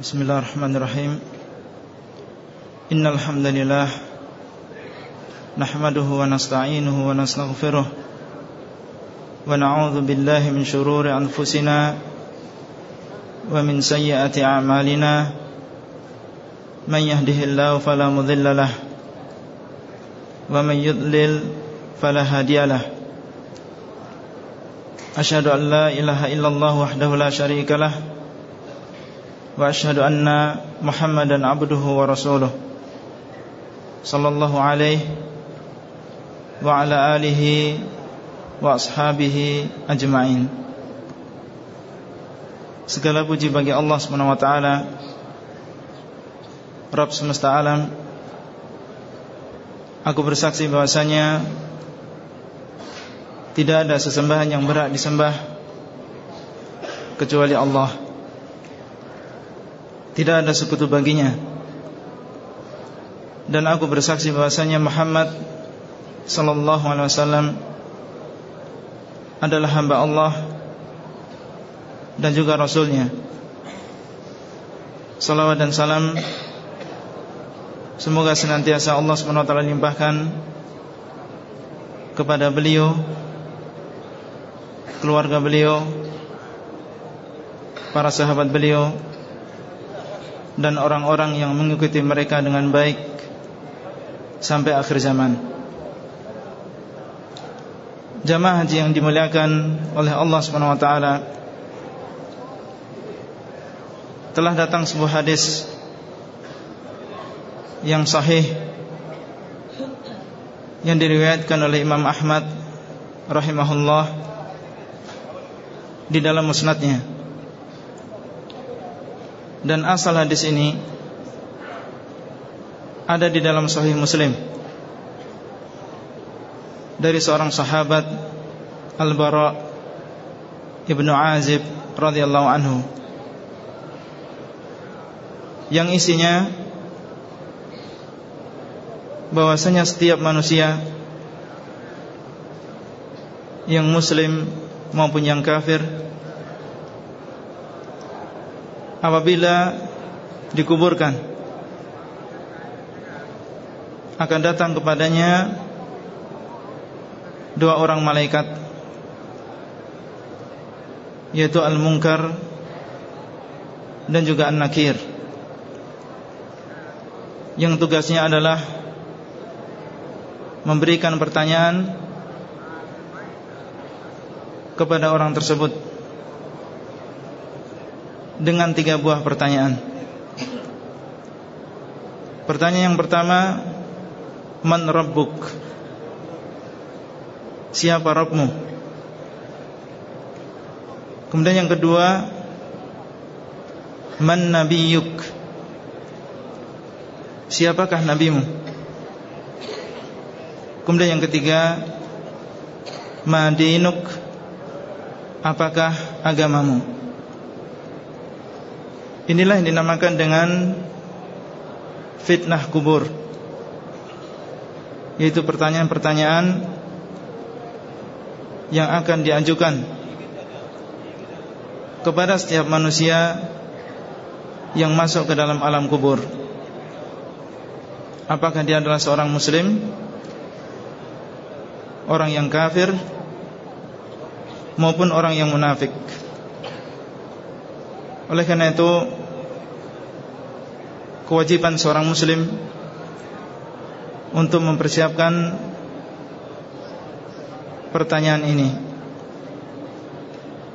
Bismillahirrahmanirrahim. Innal hamdalillah nahmaduhu wa nasta'inuhu wa nastaghfiruh wa na'udzu billahi min shururi anfusina wa min sayyiati a'malina. May yahdihillahu fala mudhillalah wa may yudlil fala hadiyalah an la ilaha illallah wahdahu la sharikalah وأشهد أن محمدا عبده ورسوله صلى الله عليه وعلى آله وأصحابه أجمعين Segala puji bagi Allah SWT Rabb semesta alam Aku bersaksi bahwasanya Tidak ada sesembahan yang berat disembah Kecuali Allah Tidak ada sekutu baginya. Dan aku bersaksi bahwasanya Muhammad Sallallahu alaihi wasallam Adalah hamba Allah Dan juga Rasulnya. Salawat dan salam Semoga senantiasa Allah SWT limpahkan Kepada beliau Keluarga beliau Para sahabat beliau Dan orang-orang yang mengikuti mereka dengan baik Sampai akhir zaman. Jamaah haji yang dimuliakan oleh Allah SWT Telah datang sebuah hadis yang sahih yang diriwayatkan oleh Imam Ahmad rahimahullah di dalam musnadnya dan asal hadis ini ada di dalam sahih Muslim. Dari seorang sahabat Al-Bara Ibnu Azib radhiyallahu anhu yang isinya bahwasanya setiap manusia yang muslim maupun yang kafir apabila dikuburkan. Akan datang kepadanya dua orang malaikat yaitu Al-Munkar dan juga An-Nakir. Yang tugasnya adalah memberikan pertanyaan kepada orang tersebut dengan tiga buah pertanyaan. Pertanyaan yang pertama, man rabbuk? Siapa Rabbmu? Kemudian yang kedua, man nabiyuk? Siapakah nabimu? Kemudian yang ketiga Madinuk Apakah agamamu Inilah yang dinamakan dengan Fitnah kubur. Yaitu pertanyaan-pertanyaan Yang akan diajukan Kepada setiap manusia Yang masuk ke dalam alam kubur. Apakah dia adalah seorang muslim? Orang yang kafir? Maupun orang yang munafik. Oleh karena itu kewajiban seorang muslim untuk mempersiapkan pertanyaan ini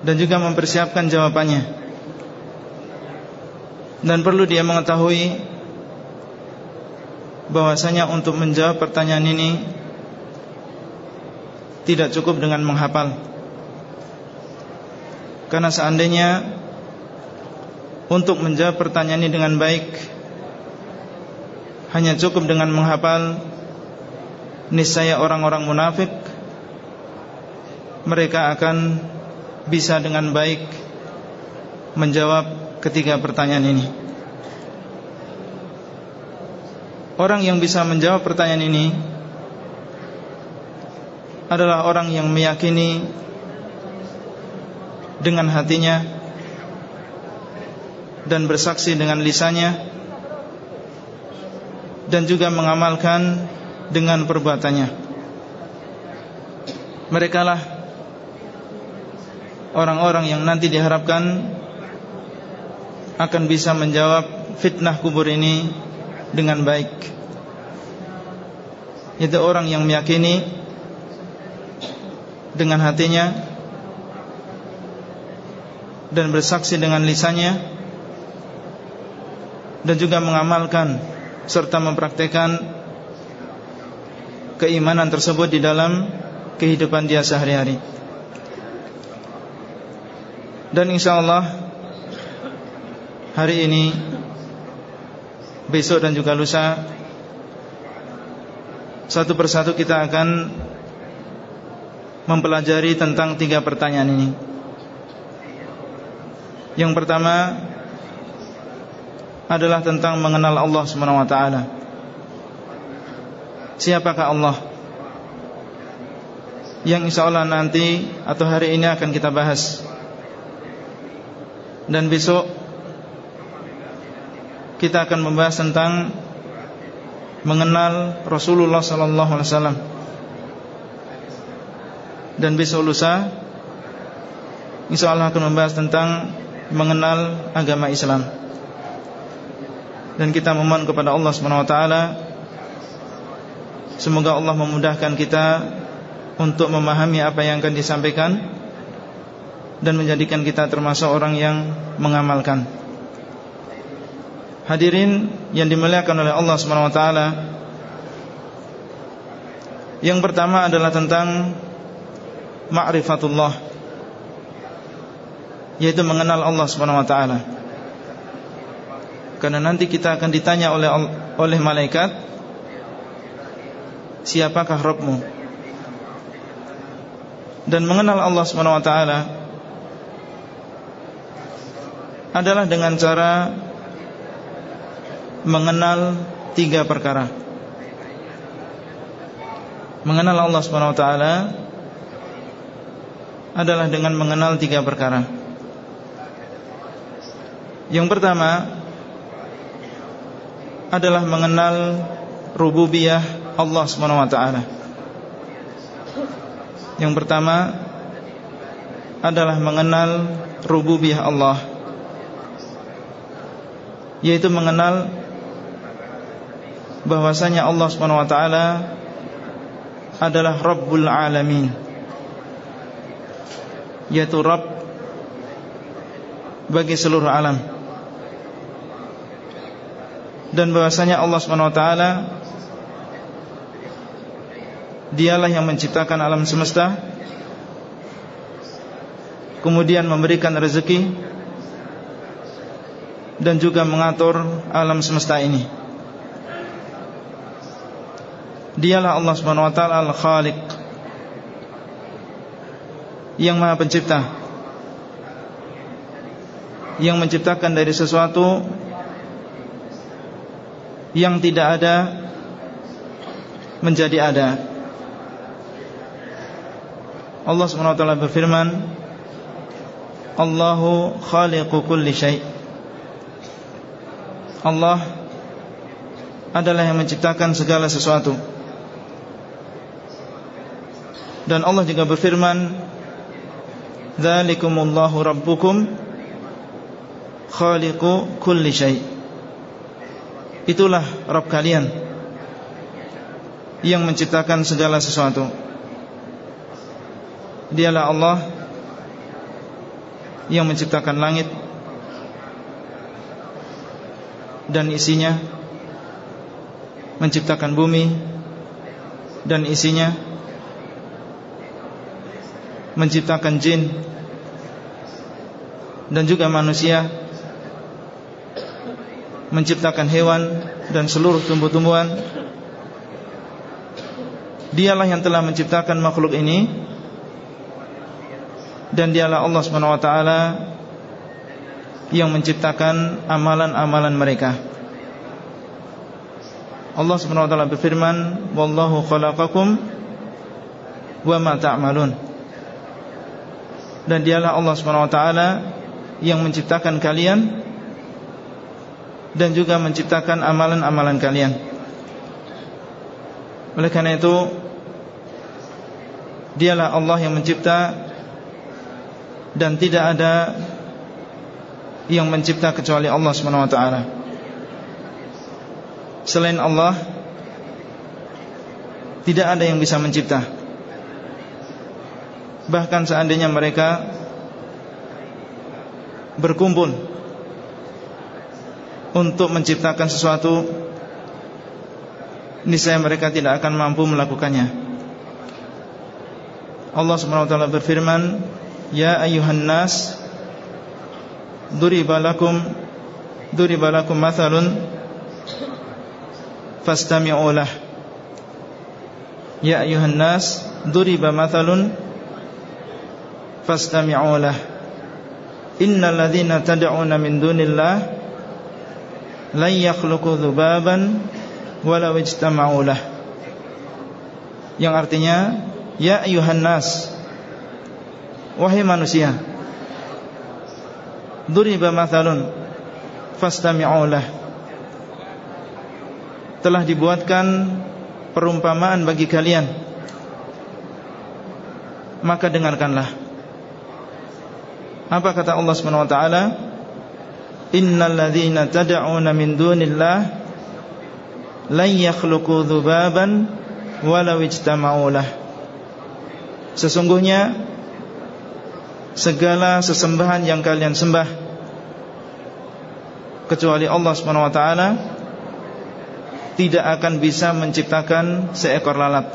dan juga mempersiapkan jawabannya. Dan perlu dia mengetahui bahwasanya untuk menjawab pertanyaan ini tidak cukup dengan menghafal Karena seandainya Untuk menjawab pertanyaan ini dengan baik. Hanya cukup dengan menghafal Niscaya orang-orang munafik Mereka akan Bisa dengan baik Menjawab ketiga pertanyaan ini. Orang yang bisa menjawab pertanyaan ini adalah orang yang meyakini dengan hatinya dan bersaksi dengan lisannya dan juga mengamalkan dengan perbuatannya. Mereka lah orang-orang yang nanti diharapkan akan bisa menjawab fitnah kubur ini dengan baik. Itu orang yang meyakini dengan hatinya dan bersaksi dengan lisannya dan juga mengamalkan serta mempraktekkan keimanan tersebut di dalam kehidupan dia sehari-hari. Dan insya Allah hari ini, besok dan juga lusa, satu persatu kita akan mempelajari tentang tiga pertanyaan ini. Yang pertama adalah tentang mengenal Allah Subhanahu wa taala. Siapakah Allah? Yang insya Allah nanti atau hari ini akan kita bahas Dan besok Kita akan membahas tentang Mengenal Rasulullah Sallallahu Alaihi Wasallam Dan besok lusa Insya Allah akan membahas tentang Mengenal agama Islam Dan kita memohon kepada Allah Subhanahu Wa Taala Semoga Allah memudahkan kita Untuk memahami apa yang akan disampaikan Dan menjadikan kita termasuk orang yang mengamalkan. Hadirin yang dimuliakan oleh Allah SWT Yang pertama adalah tentang Ma'rifatullah Yaitu mengenal Allah SWT Karena nanti kita akan ditanya oleh oleh malaikat siapakah Rabbmu dan mengenal Allah taala adalah dengan cara mengenal tiga perkara. Mengenal Allah taala adalah dengan mengenal tiga perkara. Yang pertama adalah mengenal rububiyah Allah taala. Yang pertama adalah mengenal rububiyah Allah yaitu mengenal bahwasanya Allah taala adalah Rabbul Alamin yaitu Rabb bagi seluruh alam dan bahwasanya Allah taala Dialah yang menciptakan alam semesta Kemudian memberikan rezeki Dan juga mengatur alam semesta ini. Dialah Allah SWT Al-Khaliq Yang maha pencipta Yang menciptakan dari sesuatu Yang tidak ada Menjadi ada. Allah SWT berfirman Allahu khaliqu kulli syai' Allah adalah yang menciptakan segala sesuatu. Dan Allah juga berfirman Dzalikumullahu rabbukum khaliqu kulli syai' Itulah Rabb kalian Yang menciptakan segala sesuatu. Dialah Allah Yang menciptakan langit Dan isinya Menciptakan bumi Dan isinya Menciptakan jin Dan juga manusia Menciptakan hewan Dan seluruh tumbuh-tumbuhan Dialah yang telah menciptakan makhluk ini dan dialah Allah taala yang menciptakan amalan-amalan mereka. Allah taala berfirman, "Wallahu khalaqakum wa ma ta'malun." Dan dialah Allah taala yang menciptakan kalian dan juga menciptakan amalan-amalan kalian. Oleh karena itu, dialah Allah yang mencipta dan tidak ada yang mencipta kecuali Allah Subhanahu wa taala. Selain Allah tidak ada yang bisa mencipta. Bahkan seandainya mereka berkumpul untuk menciptakan sesuatu niscaya mereka tidak akan mampu melakukannya. Allah Subhanahu wa taala berfirman, "Ya ayuhan nas, duriba lakum duriba lakum mathalun fastami'u lah." Ya ayuhan nas, duriba mathalun fastami'u lah. Innal ladzina tad'una min dunillah lan yakhluqu dzubaban walau ijtama'u lah. Yang artinya ya ayuhan nas wahai manusia duriba mathalun fastami'u lah. Telah dibuatkan perumpamaan bagi kalian maka dengarkanlah apa kata Allah Subhanahu wa taala? Innal ladzina tad'una min dunillah lan yakhluqu dzubaban walau ijtama'u. Sesungguhnya segala sesembahan yang kalian sembah kecuali Allah Subhanahu wa taala tidak akan bisa menciptakan seekor lalat.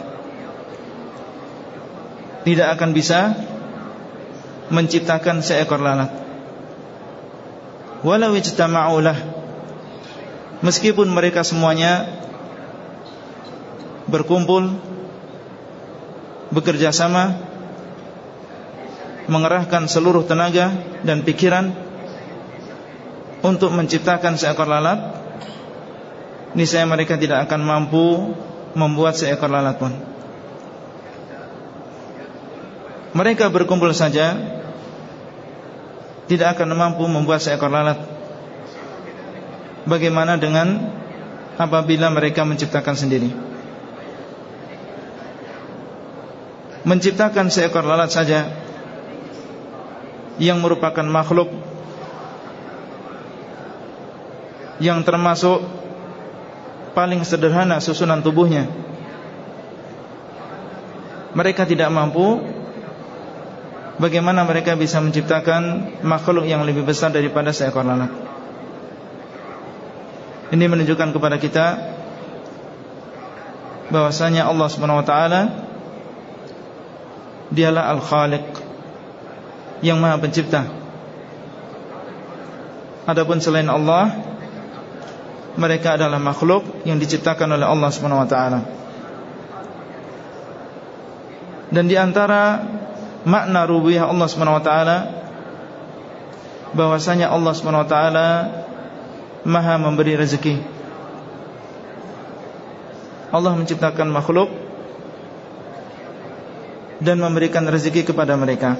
Tidak akan bisa menciptakan seekor lalat. Walau ijtama'ulah meskipun mereka semuanya berkumpul bekerja sama mengerahkan seluruh tenaga dan pikiran untuk menciptakan seekor lalat niscaya mereka tidak akan mampu membuat seekor lalat pun. Mereka berkumpul saja tidak akan mampu membuat seekor lalat. Bagaimana dengan apabila mereka menciptakan sendiri? Menciptakan seekor lalat saja yang merupakan makhluk yang termasuk paling sederhana susunan tubuhnya. Mereka tidak mampu Bagaimana mereka bisa menciptakan makhluk yang lebih besar daripada seekor lalat? Ini menunjukkan kepada kita bahwasanya Allah SWT Dialah Al-Khaliq Yang maha pencipta. Adapun selain Allah Mereka adalah makhluk yang diciptakan oleh Allah SWT Dan di antara makna rububiyah Allah Subhanahu wa taala bahwasanya Allah Subhanahu wa taala Maha memberi rezeki. Allah menciptakan makhluk dan memberikan rezeki kepada mereka.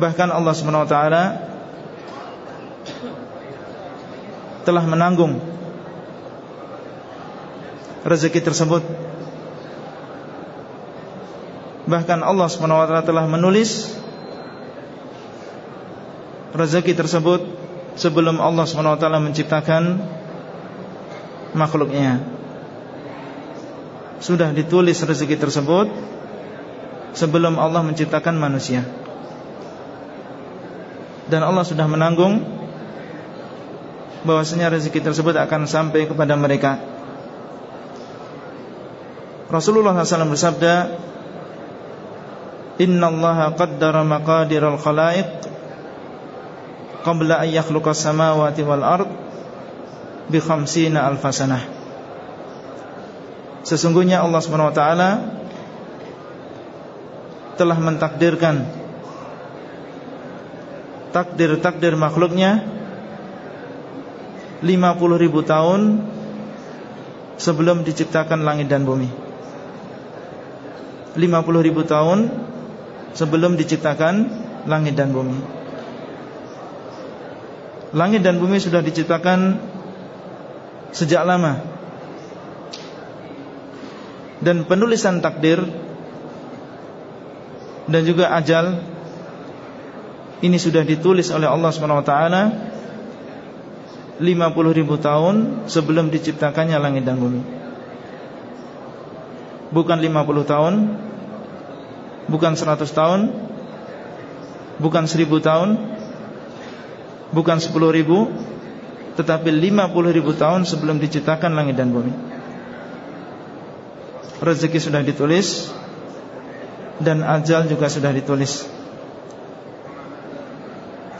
Bahkan Allah Subhanahu wa taala telah menanggung rezeki tersebut Bahkan Allah SWT telah menulis rezeki tersebut sebelum Allah SWT menciptakan makhluknya. Sudah ditulis rezeki tersebut sebelum Allah menciptakan manusia. Dan Allah sudah menanggung bahwasanya rezeki tersebut akan sampai kepada mereka. Rasulullah SAW bersabda, Qaddara maqadiral khalaiq Qabla an yakhluqa samawati wal ard Bi khamsina alfasanah Sesungguhnya Allah SWT Telah mentakdirkan Takdir-takdir makhluknya 50 ribu tahun Sebelum diciptakan langit dan bumi. 50 ribu tahun sebelum diciptakan langit dan bumi. Langit dan bumi sudah diciptakan sejak lama Dan penulisan takdir Dan juga ajal Ini sudah ditulis oleh Allah SWT 50 ribu tahun sebelum diciptakannya langit dan bumi Bukan 50 tahun Bukan 100 tahun. Bukan 1000 tahun. Bukan 10 ribu. Tetapi 50 ribu tahun sebelum diciptakan langit dan bumi. Rezeki sudah ditulis. Dan ajal juga sudah ditulis.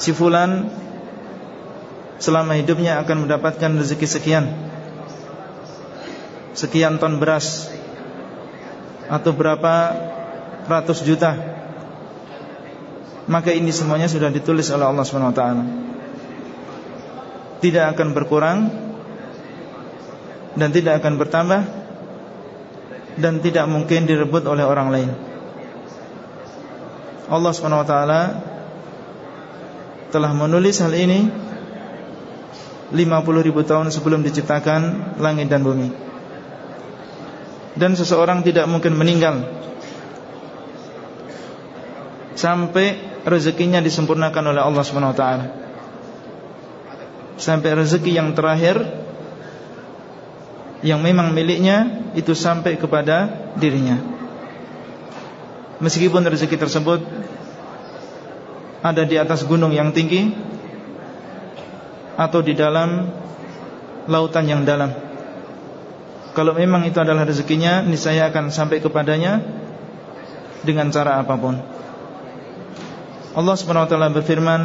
Si fulan Selama hidupnya akan mendapatkan rezeki sekian. Sekian ton beras. Atau berapa ratus juta Maka ini semuanya sudah ditulis oleh Allah SWT tidak akan berkurang dan tidak akan bertambah dan tidak mungkin direbut oleh orang lain. Allah SWT telah menulis hal ini 50 ribu tahun sebelum diciptakan langit dan bumi. Dan seseorang tidak mungkin meninggal sampai rezekinya disempurnakan oleh Allah SWT sampai rezeki yang terakhir yang memang miliknya itu sampai kepada dirinya. Meskipun rezeki tersebut ada di atas gunung yang tinggi atau di dalam lautan yang dalam. Kalau memang itu adalah rezekinya, niscaya akan sampai kepadanya dengan cara apa pun. Allah Subhanahu wa taala berfirman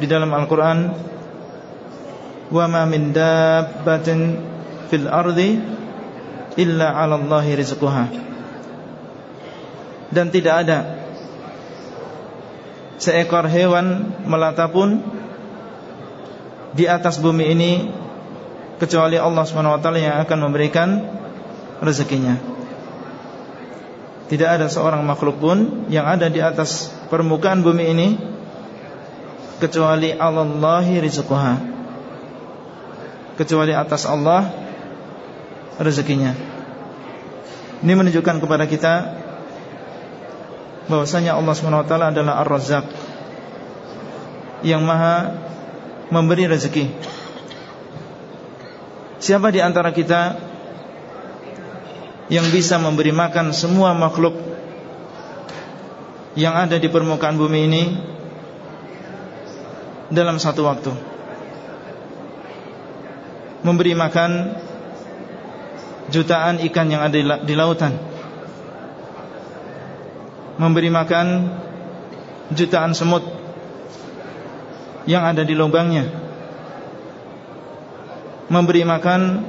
di dalam Al-Qur'an wa ma min dabbatin fil ardi illa 'ala Allahi rizquha dan tidak ada seekor hewan melata pun di atas bumi ini kecuali Allah SWT yang akan memberikan rezekinya. Tidak ada seorang makhluk pun yang ada di atas permukaan bumi ini kecuali Allahi rizquha kecuali atas Allah rezekinya. Ini menunjukkan kepada kita bahwasanya Allah SWT adalah Ar-Razzaq yang Maha memberi rezeki. Siapa di antara kita yang bisa memberi makan semua makhluk yang ada di permukaan bumi ini dalam satu waktu? memberi makan jutaan ikan yang ada di lautan. Memberi makan jutaan semut yang ada di lubangnya Memberi makan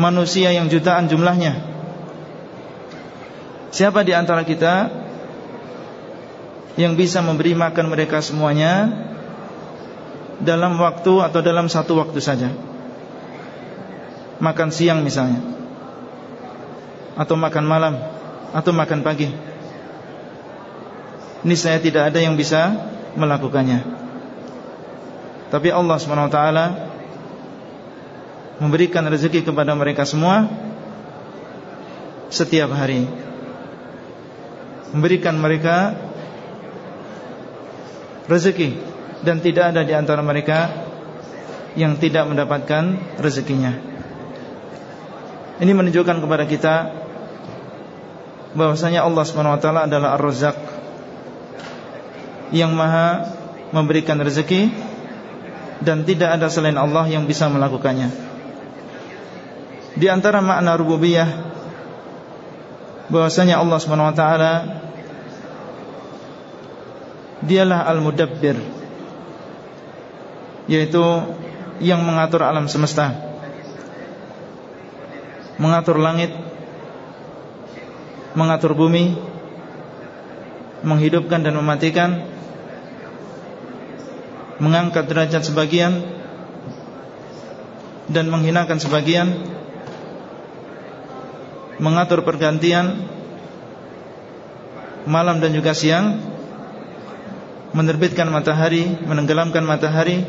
manusia yang jutaan jumlahnya. Siapa di antara kita yang bisa memberi makan mereka semuanya dalam waktu atau dalam satu waktu saja. Makan siang misalnya. Atau makan malam. Atau makan pagi. Ini saya tidak ada yang bisa melakukannya. Tapi Allah SWT Memberikan rezeki kepada mereka semua Setiap hari. Memberikan mereka Rezeki dan tidak ada di antara mereka yang tidak mendapatkan rezekinya. Ini menunjukkan kepada kita bahwasanya Allah SWT adalah Ar-Razzaq yang Maha memberikan rezeki dan tidak ada selain Allah yang bisa melakukannya. Di antara makna rububiyah bahwasanya Allah SWT dialah Al-Mudabbir. Yaitu yang mengatur alam semesta. Mengatur langit. Mengatur bumi. Menghidupkan dan mematikan. Mengangkat derajat sebagian. Dan menghinakan sebagian. Mengatur pergantian. Malam dan juga siang menerbitkan matahari, menenggelamkan matahari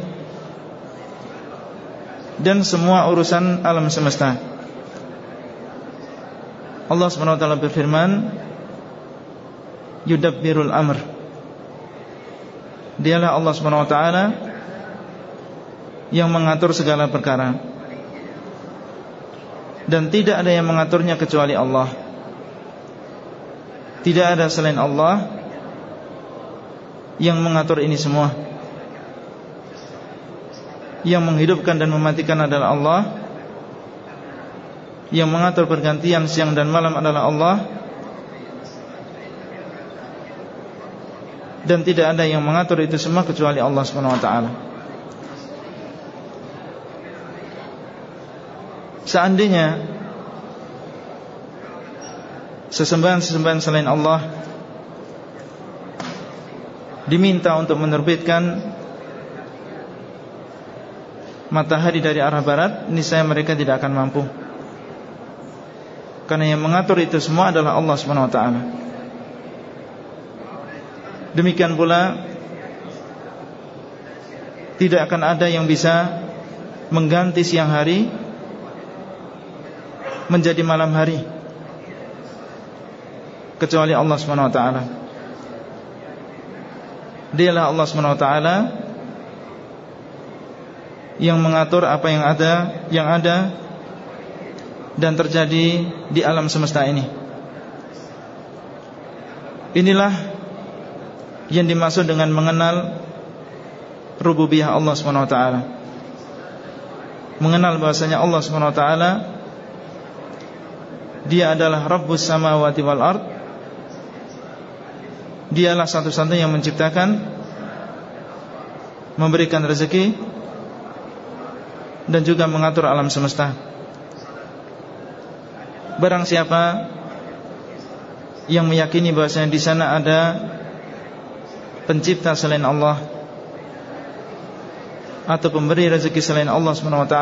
dan semua urusan alam semesta. Allah SWT berfirman, "Yudabbirul amr." Dialah Allah SWT yang mengatur segala perkara. Dan tidak ada yang mengaturnya kecuali Allah. Tidak ada selain Allah yang mengatur ini semua. Yang menghidupkan dan mematikan adalah Allah. Yang mengatur pergantian siang dan malam adalah Allah. Dan tidak ada yang mengatur itu semua kecuali Allah SWT Seandainya Sesembahan-sesembahan selain Allah diminta untuk menerbitkan matahari dari arah barat, niscaya mereka tidak akan mampu. Karena yang mengatur itu semua adalah Allah Subhanahu wa taala. Demikian pula tidak akan ada yang bisa mengganti siang hari menjadi malam hari kecuali Allah Subhanahu wa taala. Dialah Allah SWT Yang mengatur apa yang ada Yang ada Dan terjadi di alam semesta ini. Inilah Yang dimaksud dengan mengenal Rububiyah Allah SWT Mengenal bahasanya Allah SWT Dia adalah Rabbus samawati wal ard Dialah satu-satunya yang menciptakan Memberikan rezeki Dan juga mengatur alam semesta. Barang siapa Yang meyakini bahwasanya di sana ada Pencipta selain Allah Atau pemberi rezeki selain Allah SWT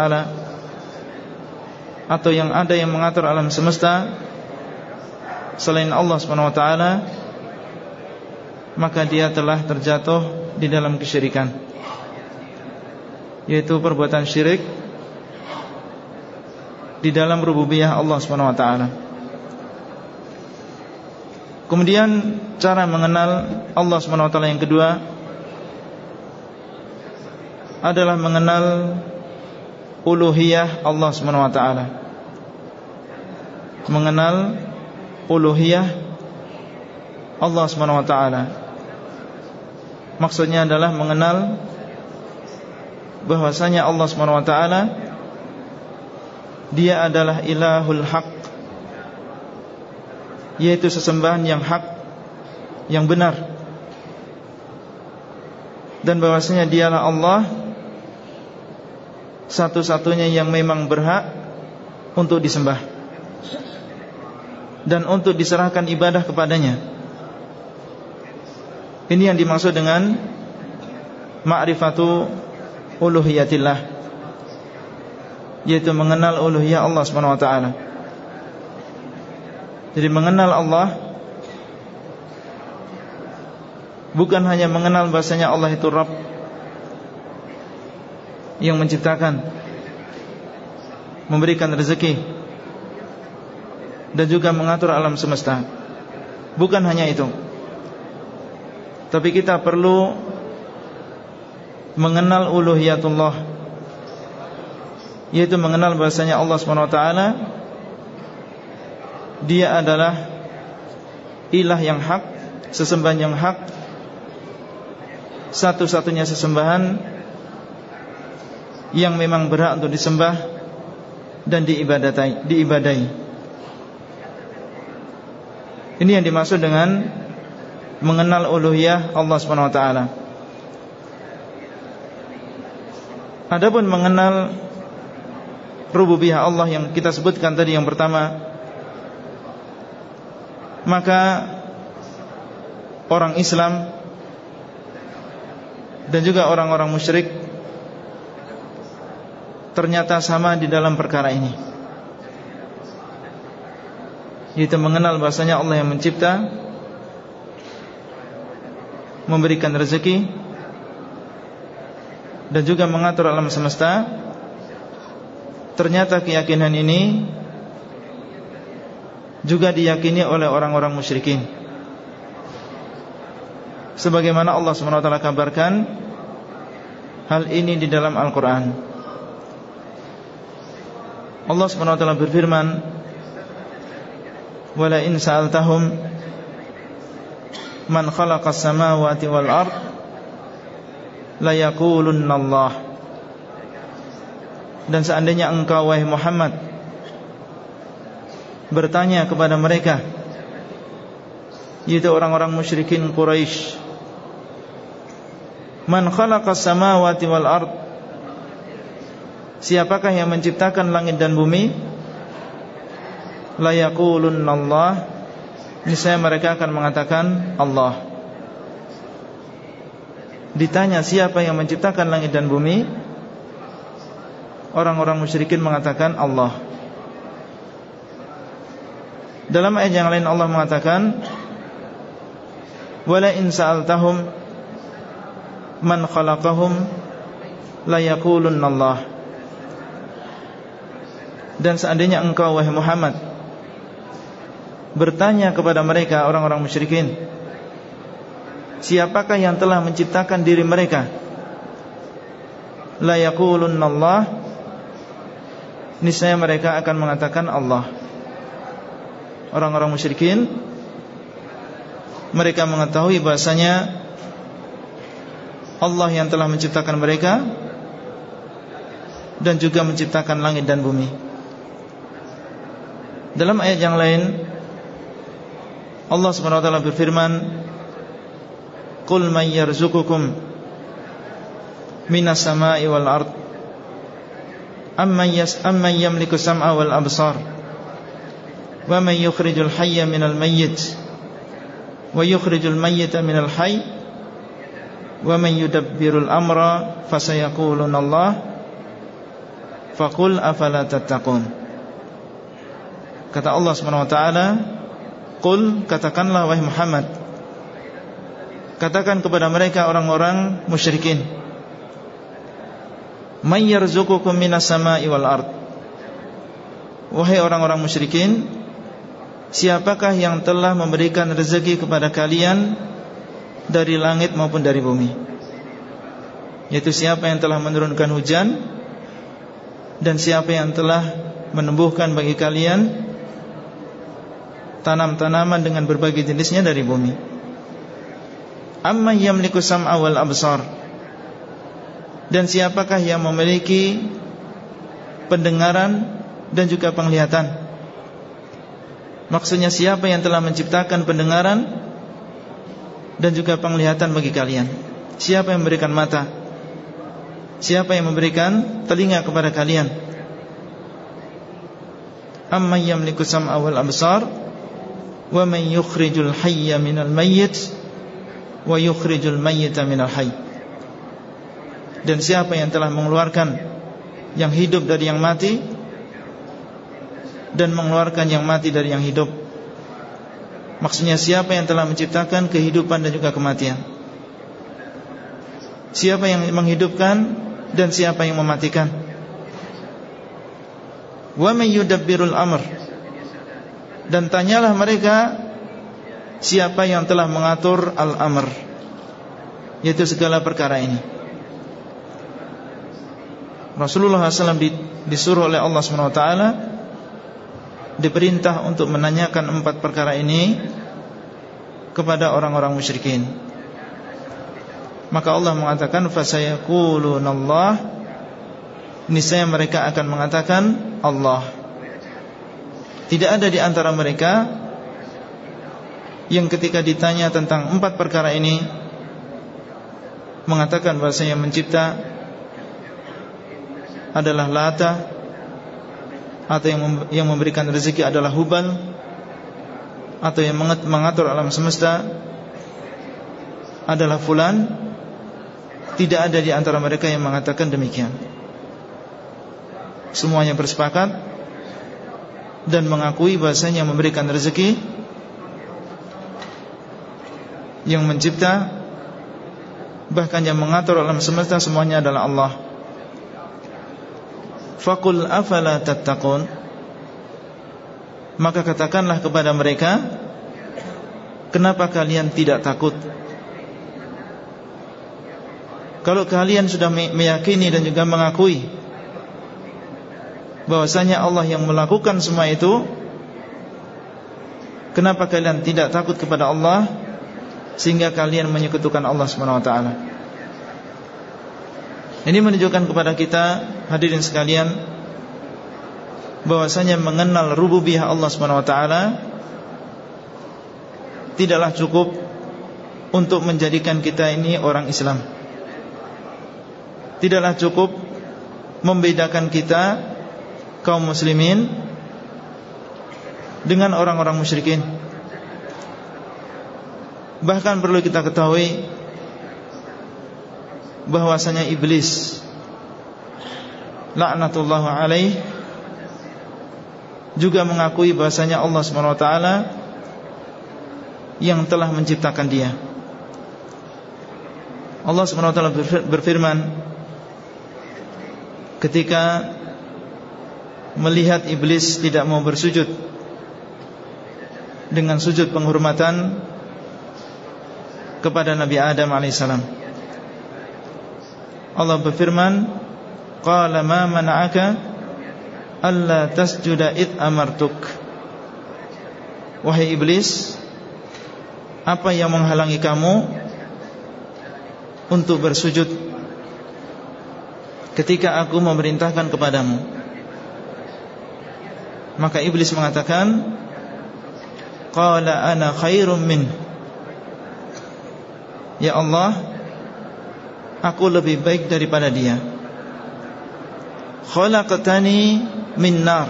Atau yang ada yang mengatur alam semesta Selain Allah SWT maka dia telah terjatuh di dalam kesyirikan yaitu perbuatan syirik di dalam rububiyah Allah Subhanahu wa taala. Kemudian cara mengenal Allah Subhanahu wa taala yang kedua adalah mengenal uluhiyah Allah Subhanahu wa taala. Mengenal uluhiyah Allah Subhanahu wa taala Maksudnya adalah mengenal bahwasanya Allah SWT Dia adalah ilahul haq Yaitu sesembahan yang hak Yang benar. Dan bahwasanya dialah Allah Satu-satunya yang memang berhak Untuk disembah Dan untuk diserahkan ibadah kepadanya ini yang dimaksud dengan ma'rifatu uluhiyatillah yaitu mengenal uluhiyah Allah Subhanahu wa taala. Jadi mengenal Allah bukan hanya mengenal bahasanya Allah itu Rabb yang menciptakan memberikan rezeki dan juga mengatur alam semesta. Bukan hanya itu. Tapi kita perlu mengenal uluhiyatullah. Yaitu mengenal bahasanya Allah SWT dia adalah ilah yang hak sesembahan yang hak satu-satunya sesembahan yang memang berhak untuk disembah dan diibadatai diibadai. Ini yang dimaksud dengan mengenal uluhiyah Allah Subhanahu wa taala. Adapun mengenal rububiyah Allah yang kita sebutkan tadi yang pertama maka orang Islam dan juga orang-orang musyrik ternyata sama di dalam perkara ini yaitu mengenal bahasanya Allah yang mencipta memberikan rezeki dan juga mengatur alam semesta ternyata keyakinan ini juga diyakini oleh orang-orang musyrikin. Sebagaimana Allah SWT kabarkan hal ini di dalam Al-Quran. Allah SWT berfirman wala in sa'altahum man khalaqas samawati wal ard la yaqulunna Allah dan seandainya engkau wahai Muhammad bertanya kepada mereka yaitu orang-orang musyrikin Quraisy man khalaqas samawati wal ard? Siapakah yang menciptakan langit dan bumi? La Allah niscaya mereka akan mengatakan Allah. Ditanya siapa yang menciptakan langit dan bumi? Orang-orang musyrikin mengatakan Allah. Dalam ayat yang lain Allah mengatakan wala in sa'altahum man khalaqahum la dan seandainya engkau wahai Muhammad bertanya kepada mereka orang-orang musyrikin Siapakah yang telah menciptakan diri mereka? La Allah. Niscaya mereka akan mengatakan Allah. Orang-orang musyrikin Mereka mengetahui bahasanya Allah yang telah menciptakan mereka Dan juga menciptakan langit dan bumi. Dalam ayat yang lain Allah Subhanahu wa taala berfirman Qul man yarzuqukum minas sama'i wal ard amman yas amman yamliku sam'a wal absar wa man yukhrijul hayya minal mayyit wa yukhrijul mayyita minal hayy wa man yudabbirul amra fasayaquluna Allah faqul afala tattaqun kata Allah Subhanahu wa taala Qul katakanlah wahai Muhammad. Katakan kepada mereka orang-orang musyrikin. May yarzuqukum minas sama'i wal ard? Wahai orang-orang musyrikin Siapakah yang telah memberikan rezeki kepada kalian Dari langit maupun dari bumi? Yaitu siapa yang telah menurunkan hujan Dan siapa yang telah menumbuhkan bagi kalian tanam-tanaman dengan berbagai jenisnya dari bumi. Amma yamliku sam'a wal absar. Dan siapakah yang memiliki pendengaran dan juga penglihatan? Maksudnya siapa yang telah menciptakan pendengaran dan juga penglihatan bagi kalian? Siapa yang memberikan mata? Siapa yang memberikan telinga kepada kalian? Amma yamliku sam'a wal absar yukhrijul hayya minal mayyit wa yukhrijul mayyita minal hayy dan siapa yang telah mengeluarkan yang hidup dari yang mati dan mengeluarkan yang mati dari yang hidup. Maksudnya siapa yang telah menciptakan kehidupan dan juga kematian? Siapa yang menghidupkan dan siapa yang mematikan? Wa man yudabbirul amr dan tanyalah mereka siapa yang telah mengatur al-amr yaitu segala perkara ini. Rasulullah SAW disuruh oleh Allah SWT diperintah untuk menanyakan empat perkara ini kepada orang-orang musyrikin. Maka Allah mengatakan fasayaqulunallah niscaya mereka akan mengatakan Allah. Tidak ada di antara mereka yang ketika ditanya tentang empat perkara ini mengatakan bahasanya mencipta adalah Lata atau yang memberikan rezeki adalah Hubal atau yang mengatur alam semesta adalah fulan. Tidak ada di antara mereka yang mengatakan demikian. Semuanya bersepakat dan mengakui bahasanya memberikan rezeki yang mencipta Bahkan yang mengatur alam semesta semuanya adalah Allah. Fakul afala tattaqun? Maka katakanlah kepada mereka Kenapa kalian tidak takut? Kalau kalian sudah meyakini dan juga mengakui bahwasanya Allah yang melakukan semua itu Kenapa kalian tidak takut kepada Allah Sehingga kalian menyekutukan Allah SWT Ini menunjukkan kepada kita Hadirin sekalian bahwasanya mengenal rububiyah Allah SWT Tidaklah cukup Untuk menjadikan kita ini orang Islam. Tidaklah cukup Membedakan kita Kaum muslimin Dengan orang-orang musyrikin Bahkan perlu kita ketahui bahwasanya iblis laknatullah alaih juga mengakui bahwasanya Allah SWT yang telah menciptakan dia. Allah SWT berfirman ketika melihat iblis tidak mau bersujud dengan sujud penghormatan kepada Nabi Adam alaihissalam. Allah berfirman, "Qala ma mana'aka alla tasjuda id amartuk?" Wahai iblis, apa yang menghalangi kamu untuk bersujud ketika aku memerintahkan kepadamu? Maka iblis mengatakan Qala ana khairum min. Ya Allah Aku lebih baik daripada dia. Khalaqtani min nar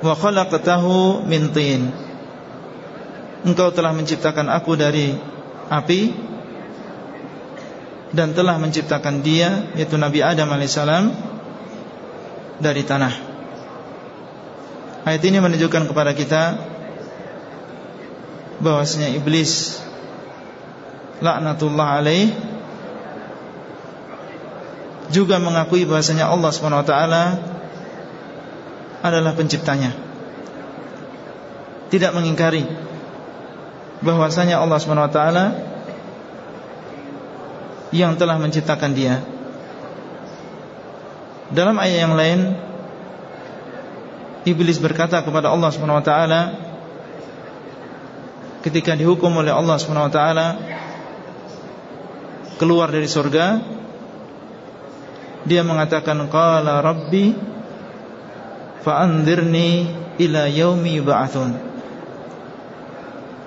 Wa khalaqtahu min tin. Engkau telah menciptakan aku dari api Dan telah menciptakan dia Yaitu Nabi Adam AS Dari tanah Ayat ini menunjukkan kepada kita bahwasanya iblis laknatullah alaih juga mengakui bahwasanya Allah SWT adalah penciptanya. Tidak mengingkari bahwasanya Allah SWT yang telah menciptakan dia. Dalam ayat yang lain Iblis berkata kepada Allah SWT Ketika dihukum oleh Allah SWT Keluar dari surga Dia mengatakan Qala Rabbi Fa'andirni ila yaumi yuba'athun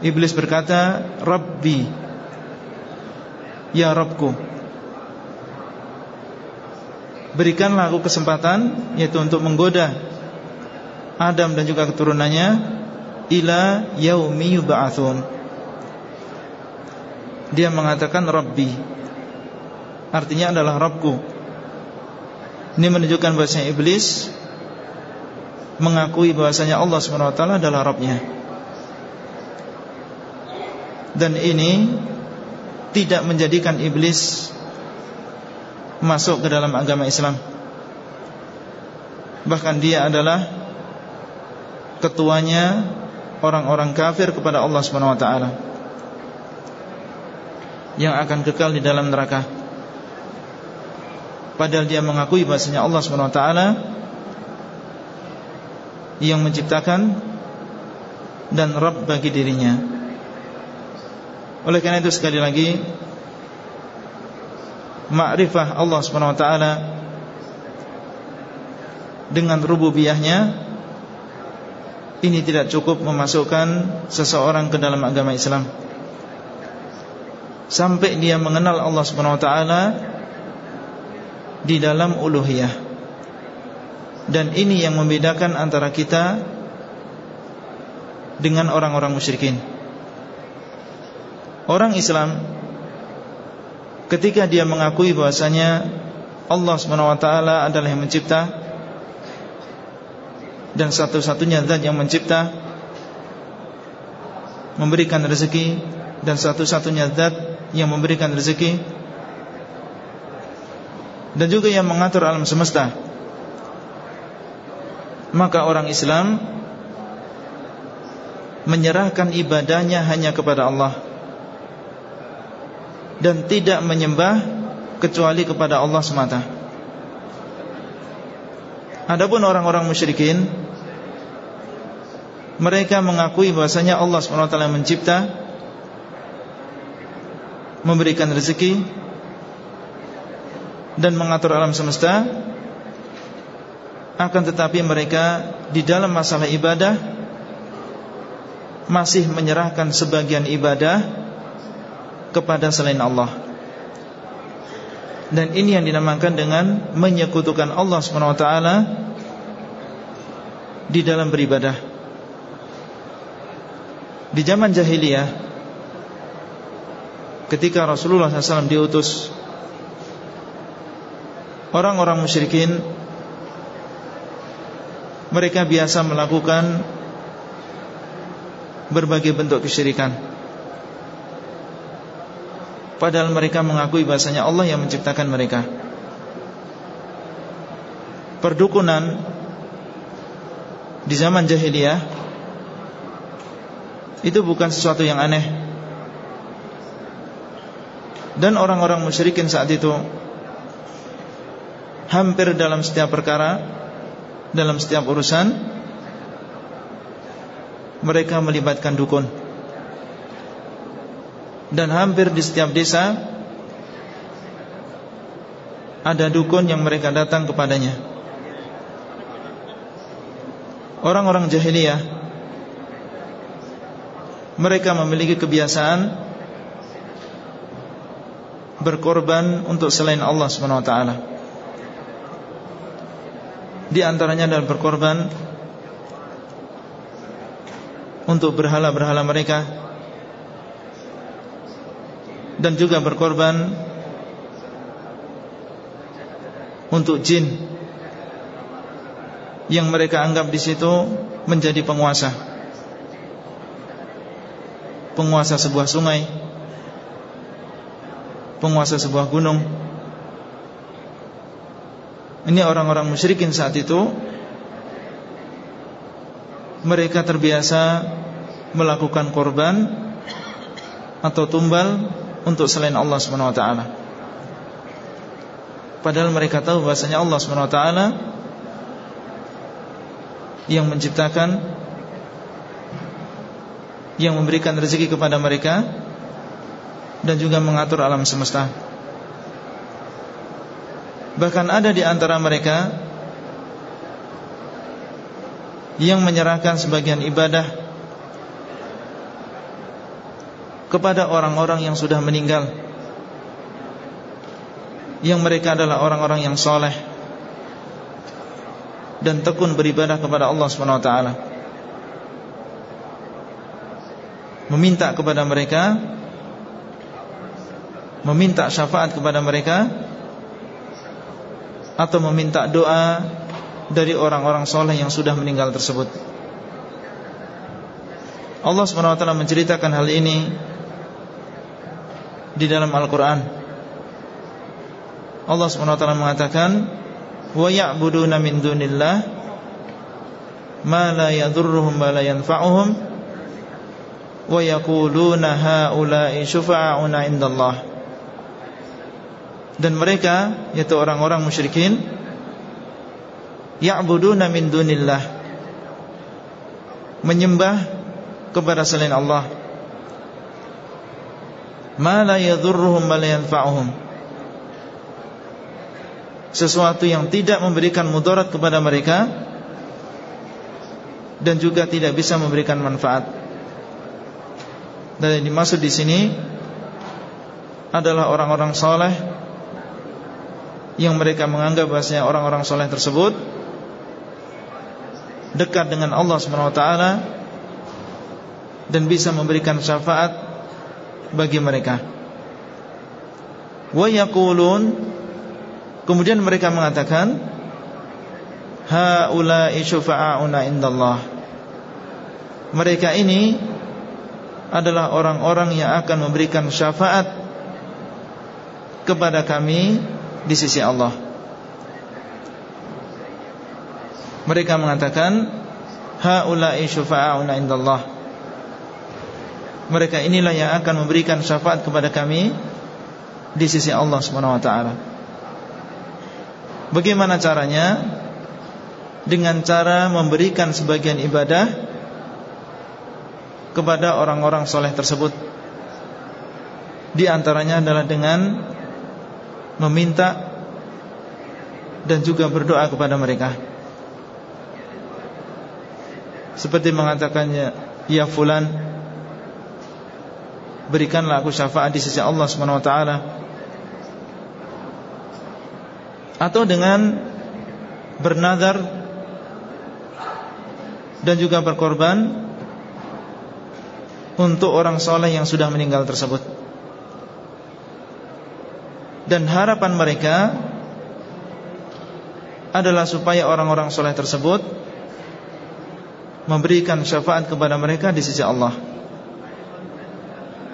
Iblis berkata Rabbi Ya Rabbku Berikanlah aku kesempatan Yaitu untuk menggoda Adam dan juga keturunannya ila yaumi yub'atsun. Dia mengatakan Rabbi. Artinya adalah Rabbku. Ini menunjukkan bahasanya iblis mengakui bahasanya Allah SWT adalah Rabbnya. Dan ini tidak menjadikan iblis masuk ke dalam agama Islam. Bahkan dia adalah ketuanya orang-orang kafir kepada Allah SWT yang akan kekal di dalam neraka. Padahal dia mengakui bahasanya Allah SWT yang menciptakan dan Rabb bagi dirinya. Oleh karena itu sekali lagi Ma'rifah Allah SWT Dengan rububiyahnya ini tidak cukup memasukkan seseorang ke dalam agama Islam sampai dia mengenal Allah Subhanahu wa taala di dalam uluhiyah. Dan ini yang membedakan antara kita dengan orang-orang musyrikin. Orang Islam ketika dia mengakui bahwasanya Allah Subhanahu wa taala adalah yang mencipta dan satu-satunya zat yang mencipta memberikan rezeki dan satu-satunya zat yang memberikan rezeki dan juga yang mengatur alam semesta. Maka orang Islam menyerahkan ibadahnya hanya kepada Allah dan tidak menyembah kecuali kepada Allah semata. Adapun orang-orang musyrikin mereka mengakui bahasanya Allah SWT mencipta memberikan rezeki dan mengatur alam semesta akan tetapi mereka di dalam masalah ibadah masih menyerahkan sebagian ibadah kepada selain Allah. Dan ini yang dinamakan dengan menyekutukan Allah SWT di dalam beribadah. Di zaman jahiliyah, ketika Rasulullah SAW diutus, orang-orang musyrikin mereka biasa melakukan berbagai bentuk kesyirikan Padahal mereka mengakui bahasanya Allah yang menciptakan mereka. Perdukunan Di zaman jahiliyah Itu bukan sesuatu yang aneh. Dan orang-orang musyrikin saat itu Hampir dalam setiap perkara Dalam setiap urusan mereka melibatkan dukun Dan hampir di setiap desa Ada dukun yang mereka datang kepadanya. Orang-orang jahiliyah Mereka memiliki kebiasaan Berkorban untuk selain Allah SWT Di antaranya adalah berkorban untuk berhala-berhala mereka dan juga berkorban untuk jin yang mereka anggap di situ menjadi penguasa. Penguasa sebuah sungai. Penguasa sebuah gunung. Ini orang-orang musyrikin saat itu. Mereka terbiasa melakukan korban atau tumbal untuk selain Allah Subhanahu wa taala. Padahal mereka tahu bahasanya Allah Subhanahu wa taala yang menciptakan yang memberikan rezeki kepada mereka dan juga mengatur alam semesta. Bahkan ada di antara mereka yang menyerahkan sebagian ibadah kepada orang-orang yang sudah meninggal. Yang mereka adalah orang-orang yang soleh. Dan tekun beribadah kepada Allah Subhanahu Wa Taala. Meminta kepada mereka meminta syafaat kepada mereka atau meminta doa dari orang-orang soleh yang sudah meninggal tersebut. Allah SWT menceritakan hal ini di dalam Al-Quran. Allah SWT mengatakan, "Wa ya'buduna min dunillah ma la yadurruhum wa la yanfa'uhum wa yaquluna haula'i syufa'una indallah." Dan mereka yaitu orang-orang musyrikin ya'buduna min dunillah menyembah kepada selain Allah ma la yadhurruhum wa la yanfa'uhum sesuatu yang tidak memberikan mudarat kepada mereka dan juga tidak bisa memberikan manfaat. Dan yang dimaksud di sini adalah orang-orang soleh yang mereka menganggap bahasanya orang-orang soleh tersebut dekat dengan Allah SWT dan bisa memberikan syafaat bagi mereka. Wa yaqulun kemudian mereka mengatakan haula'i syufa'auna indallah. Mereka ini adalah orang-orang yang akan memberikan syafaat kepada kami di sisi Allah. Mereka mengatakan haula'i syufa'auna indallah. Mereka inilah yang akan memberikan syafaat kepada kami di sisi Allah Subhanahu wa taala. Bagaimana caranya? Dengan cara memberikan sebagian ibadah kepada orang-orang soleh tersebut. Di antaranya adalah dengan meminta dan juga berdoa kepada mereka. Seperti mengatakannya, "Ya fulan, berikanlah aku syafaat di sisi Allah Subhanahu wa taala." Atau dengan bernazar dan juga berkorban untuk orang soleh yang sudah meninggal tersebut. Dan harapan mereka adalah supaya orang-orang soleh tersebut memberikan syafaat kepada mereka di sisi Allah.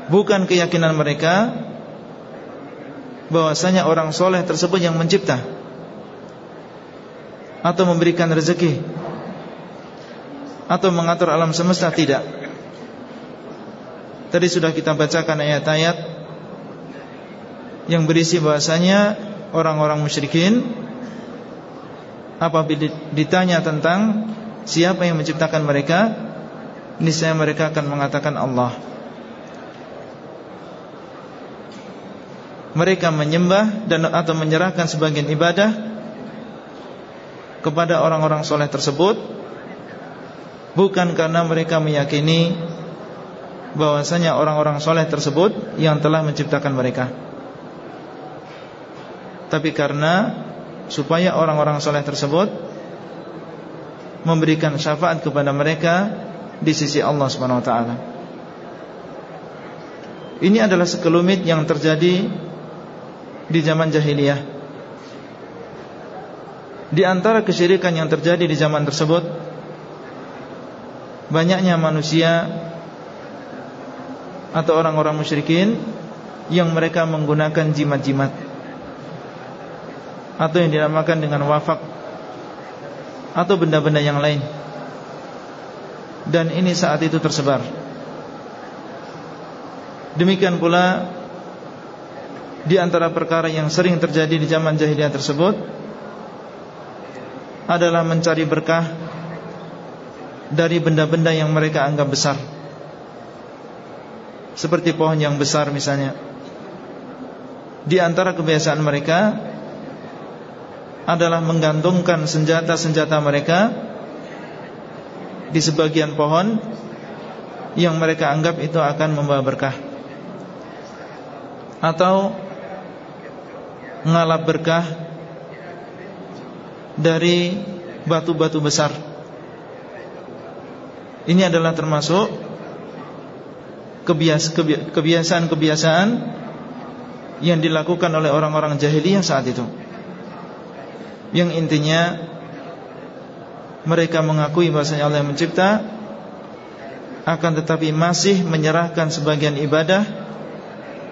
Bukan keyakinan mereka bahwasanya orang soleh tersebut yang mencipta atau memberikan rezeki atau mengatur alam semesta tidak. Tadi sudah kita bacakan ayat-ayat yang berisi bahasanya orang-orang musyrikin apabila ditanya tentang siapa yang menciptakan mereka, niscaya mereka akan mengatakan Allah. Mereka menyembah dan atau menyerahkan sebagian ibadah kepada orang-orang soleh tersebut bukan karena mereka meyakini bahwasanya orang-orang soleh tersebut yang telah menciptakan mereka tapi karena supaya orang-orang soleh tersebut memberikan syafaat kepada mereka di sisi Allah Subhanahu Wa Taala. Ini adalah sekelumit yang terjadi di zaman jahiliyah. Di antara kesyirikan yang terjadi di zaman tersebut, banyaknya manusia atau orang-orang musyrikin yang mereka menggunakan jimat-jimat atau yang dinamakan dengan wafak atau benda-benda yang lain. Dan ini saat itu tersebar. Demikian pula di antara perkara yang sering terjadi di zaman jahiliyah tersebut adalah mencari berkah dari benda-benda yang mereka anggap besar. Seperti pohon yang besar misalnya. Di antara kebiasaan mereka adalah menggantungkan senjata-senjata mereka di sebagian pohon yang mereka anggap itu akan membawa berkah atau ngalap berkah dari batu-batu besar. Ini adalah termasuk kebiasaan-kebiasaan yang dilakukan oleh orang-orang jahiliyah saat itu yang intinya mereka mengakui bahasanya Allah yang mencipta akan tetapi masih menyerahkan sebagian ibadah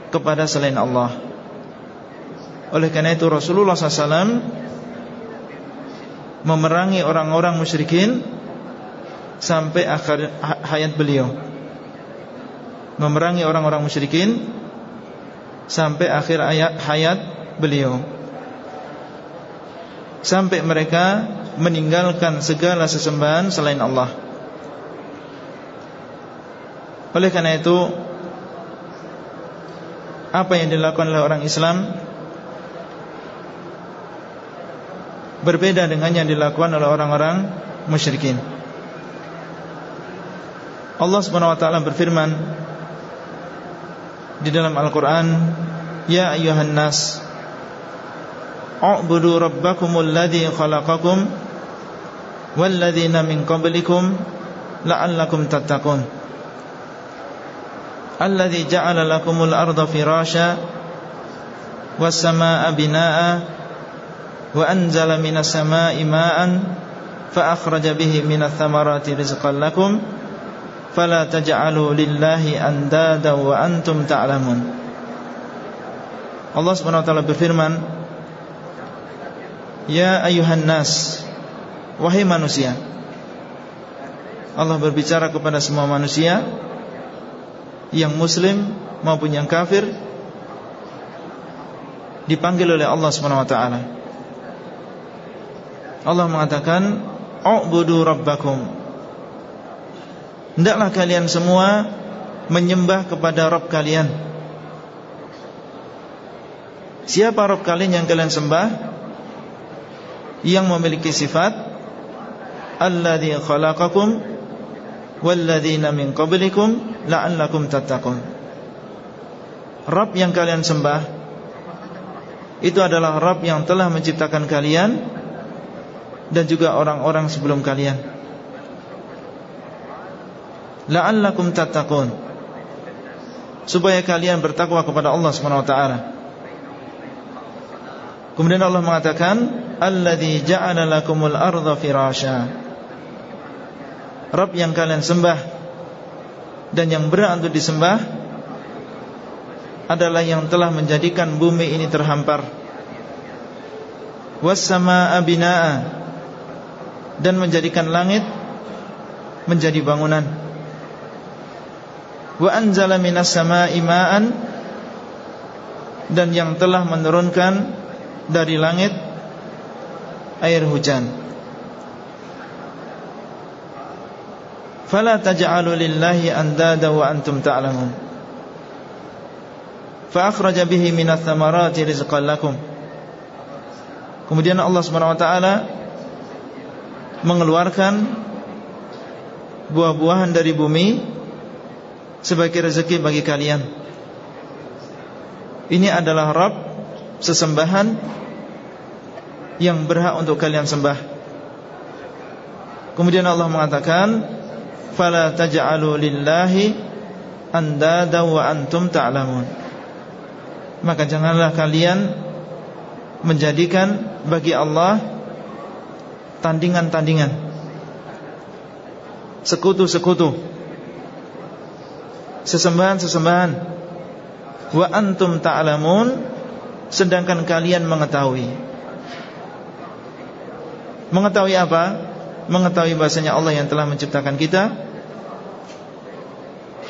kepada selain Allah. Oleh karena itu Rasulullah SAW memerangi orang-orang musyrikin sampai akhir hayat beliau. Memerangi orang-orang musyrikin sampai akhir hayat, beliau sampai mereka meninggalkan segala sesembahan selain Allah. Oleh karena itu apa yang dilakukan oleh orang Islam berbeda dengan yang dilakukan oleh orang-orang musyrikin. Allah Subhanahu wa taala berfirman di dalam Al-Qur'an, "Ya ayyuhan nas, A'budu rabbakumul ladzi khalaqakum walladzina min qablikum la'allakum tattaqun Alladzi ja'ala lakumul arda firasya was samaa'a binaa'a samaa'i maa'an fa akhraja bihi minats thamarati rizqan lakum fala taj'alu lillahi andada wa antum ta'lamun Allah Subhanahu wa taala berfirman Ya ayuhan nas wahai manusia Allah berbicara kepada semua manusia yang muslim maupun yang kafir dipanggil oleh Allah Subhanahu wa taala. Allah mengatakan, "U'budu rabbakum." Hendaklah kalian semua menyembah kepada Rabb kalian. Siapa Rabb kalian yang kalian sembah? Yang memiliki sifat Alladhi khalaqakum Walladzina min qablikum La'allakum tattaqun Rabb yang kalian sembah Itu adalah Rabb yang telah menciptakan kalian Dan juga orang-orang sebelum kalian. La'allakum tattaqun. Supaya kalian bertakwa kepada Allah SWT Kemudian Allah mengatakan Alladhi ja'ala lakumul arda firasha. Rabb yang kalian sembah Dan yang berat untuk disembah Adalah yang telah menjadikan bumi ini terhampar. Wassama'a bina'a Dan menjadikan langit Menjadi bangunan. Wa anzala minas sama'i ma'an Dan yang telah menurunkan Dari langit Air hujan. Fala taj'alu lillahi andada wa antum ta'lamun. Fa akhraja bihi minats thamarati rizqan lakum. Kemudian Allah Subhanahu wa taala mengeluarkan buah-buahan dari bumi sebagai rezeki bagi kalian. Ini adalah Rabb sesembahan yang berhak untuk kalian sembah. Kemudian Allah mengatakan fala taj'alu lillahi andada wa antum ta'lamun. Maka janganlah kalian menjadikan bagi Allah tandingan-tandingan. Sekutu-sekutu. Sesembahan-sesembahan. Wa antum ta'lamun sedangkan kalian mengetahui. Mengetahui apa? Mengetahui bahasanya Allah yang telah menciptakan kita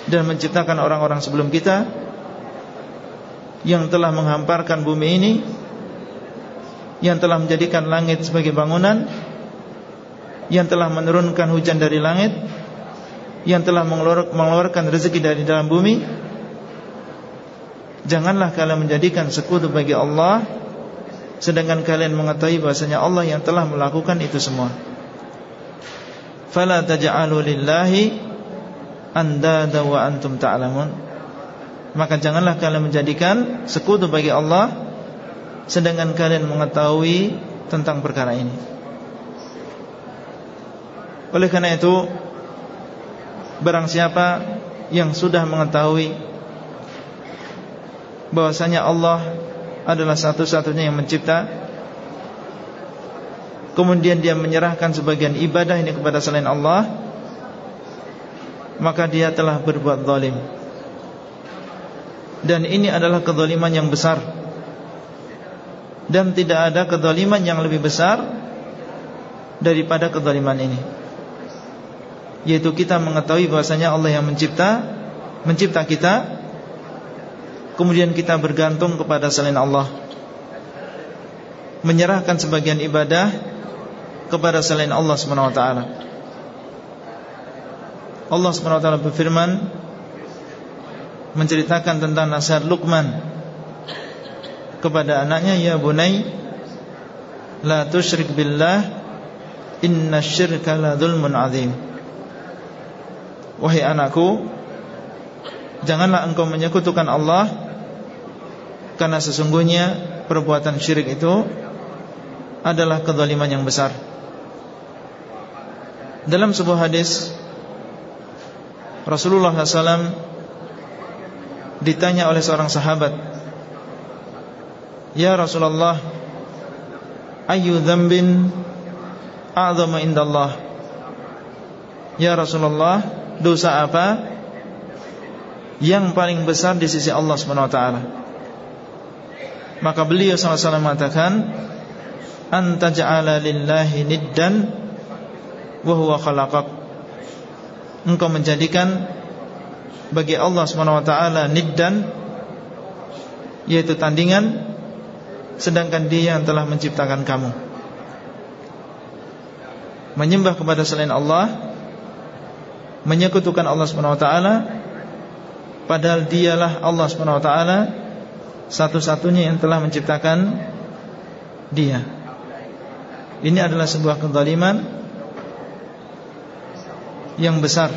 dan menciptakan orang-orang sebelum kita yang telah menghamparkan bumi ini yang telah menjadikan langit sebagai bangunan yang telah menurunkan hujan dari langit yang telah mengeluarkan rezeki dari dalam bumi janganlah kalian menjadikan sekutu bagi Allah sedangkan kalian mengetahui bahasanya Allah yang telah melakukan itu semua. Fala taj'alu lillahi andada wa antum ta'lamun. Maka janganlah kalian menjadikan sekutu bagi Allah sedangkan kalian mengetahui tentang perkara ini oleh karena itu barang siapa yang sudah mengetahui bahwasanya Allah adalah satu-satunya yang mencipta kemudian dia menyerahkan sebagian ibadah ini kepada selain Allah maka dia telah berbuat zalim. Dan ini adalah kezaliman yang besar. Dan tidak ada kezaliman yang lebih besar daripada kezaliman ini. Yaitu kita mengetahui bahasanya Allah yang mencipta, mencipta kita, kemudian kita bergantung kepada selain Allah. Menyerahkan sebagian ibadah kepada selain Allah Subhanahu wa taala. Allah SWT berfirman Menceritakan tentang nasihat Luqman Kepada anaknya Ya bunai La tushrik billah Inna syirka la dhulmun azim Wahai anakku Janganlah engkau menyekutukan Allah Karena sesungguhnya Perbuatan syirik itu Adalah kezaliman yang besar. Dalam sebuah hadis Rasulullah SAW ditanya oleh seorang sahabat Ya Rasulullah Ayu dhambin A'zama indallah Ya Rasulullah Dosa apa? Yang paling besar di sisi Allah SWT Maka beliau SAW mengatakan Anta ja'ala lillahi niddan Wahuwa khalaqak. Engkau menjadikan Bagi Allah SWT niddan Yaitu tandingan Sedangkan dia yang telah menciptakan kamu. Menyembah kepada selain Allah Menyekutukan Allah SWT Padahal dialah Allah SWT Satu-satunya yang telah menciptakan Dia. Ini adalah sebuah kezaliman Yang besar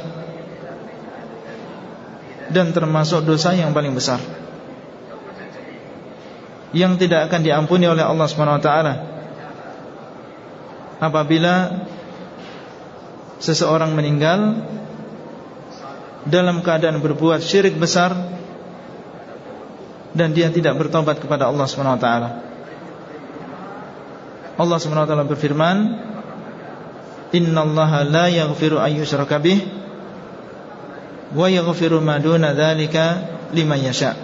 Dan termasuk dosa yang paling besar Yang tidak akan diampuni oleh Allah SWT Apabila Seseorang meninggal dalam keadaan berbuat syirik besar dan dia tidak bertobat kepada Allah Subhanahu wa taala. Allah Subhanahu wa taala berfirman, "Innallaha la yaghfiru an yushraka bih wa yaghfiru ma duna dzalika liman yasha."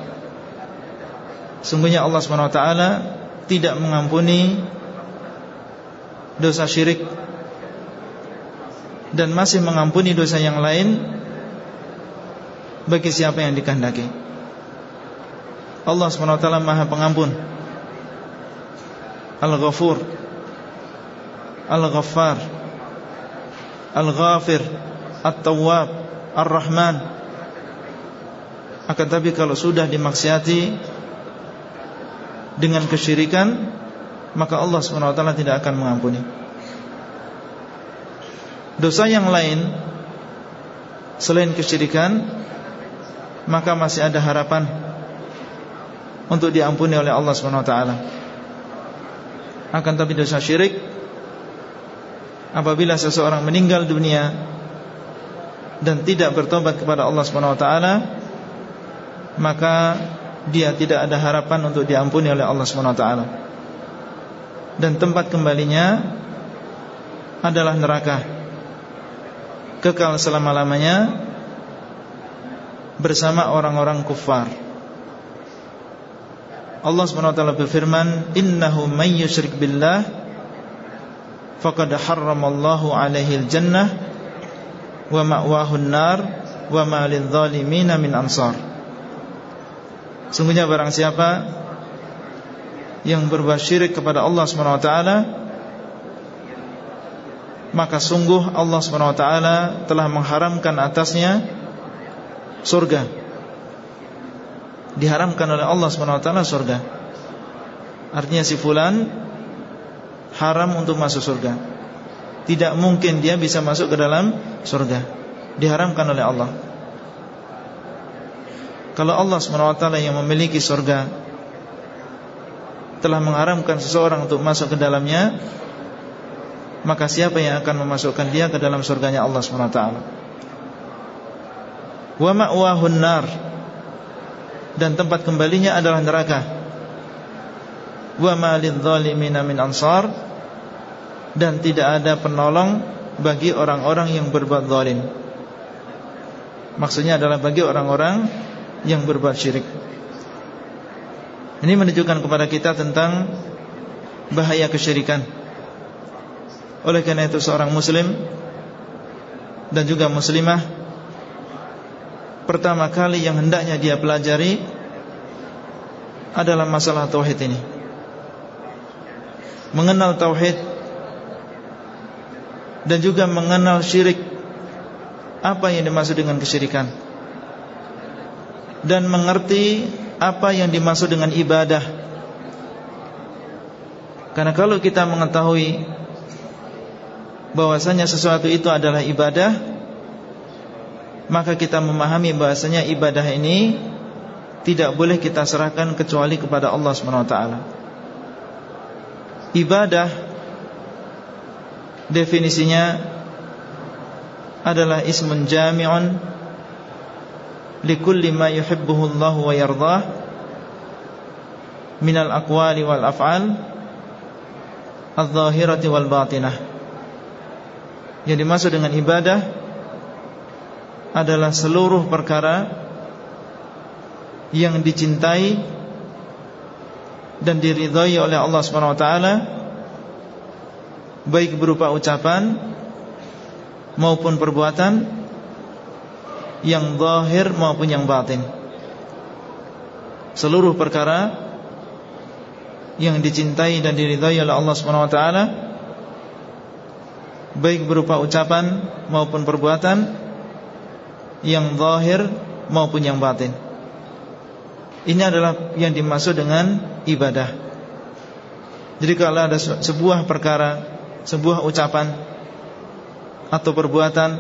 Sungguhnya Allah Subhanahu wa taala tidak mengampuni dosa syirik dan masih mengampuni dosa yang lain bagi siapa yang dikehendaki. Allah SWT Maha Pengampun. Al-Ghafur. Al-Ghaffar. Al-Ghafir. At-Tawwab. Ar-Rahman. Akan tapi kalau sudah dimaksiati dengan kesyirikan, maka Allah SWT tidak akan mengampuni. Dosa yang lain selain kesyirikan maka masih ada harapan untuk diampuni oleh Allah Subhanahu wa taala. Akan tapi dosa syirik apabila seseorang meninggal dunia dan tidak bertobat kepada Allah Subhanahu wa taala, maka dia tidak ada harapan untuk diampuni oleh Allah Subhanahu wa taala. Dan tempat kembalinya adalah neraka. Kekal selama-lamanya bersama orang-orang kufar. Allah SWT berfirman, "Innahu may yusyrik billah faqad harramallahu 'alaihi al-jannah wa ma'wahu an-nar wa ma lidh-dhalimin min ansar." Sungguhnya barang siapa yang berbuat syirik kepada Allah SWT maka sungguh Allah SWT telah mengharamkan atasnya surga. Diharamkan oleh Allah SWT surga. Artinya si fulan Haram untuk masuk surga. Tidak mungkin dia bisa masuk ke dalam surga. Diharamkan oleh Allah. Kalau Allah SWT yang memiliki surga Telah mengharamkan seseorang untuk masuk ke dalamnya Maka siapa yang akan memasukkan dia ke dalam surganya Allah SWT wa ma'wahun nar. Dan tempat kembalinya adalah neraka. Wa ma min ansar. Dan tidak ada penolong bagi orang-orang yang berbuat zalim. Maksudnya adalah bagi orang-orang yang berbuat syirik. Ini menunjukkan kepada kita tentang bahaya kesyirikan. Oleh karena itu seorang muslim dan juga muslimah pertama kali yang hendaknya dia pelajari adalah masalah tauhid ini. Mengenal tauhid dan juga mengenal syirik apa yang dimaksud dengan kesyirikan dan mengerti apa yang dimaksud dengan ibadah. Karena kalau kita mengetahui bahwasanya sesuatu itu adalah ibadah, maka kita memahami bahasanya ibadah ini tidak boleh kita serahkan kecuali kepada Allah SWT Ibadah definisinya adalah ismun jami'un likulli ma yuhibbuhu Allah wa yardah minal aqwali wal af'al al-zahirati wal batinah. Yang dimaksud dengan ibadah adalah seluruh perkara yang dicintai dan diridhai oleh Allah Subhanahu wa taala baik berupa ucapan maupun perbuatan yang zahir maupun yang batin. Seluruh perkara yang dicintai dan diridhai oleh Allah Subhanahu wa taala baik berupa ucapan maupun perbuatan yang zahir maupun yang batin. Ini adalah yang dimaksud dengan ibadah. Jadi kalau ada sebuah perkara, sebuah ucapan atau perbuatan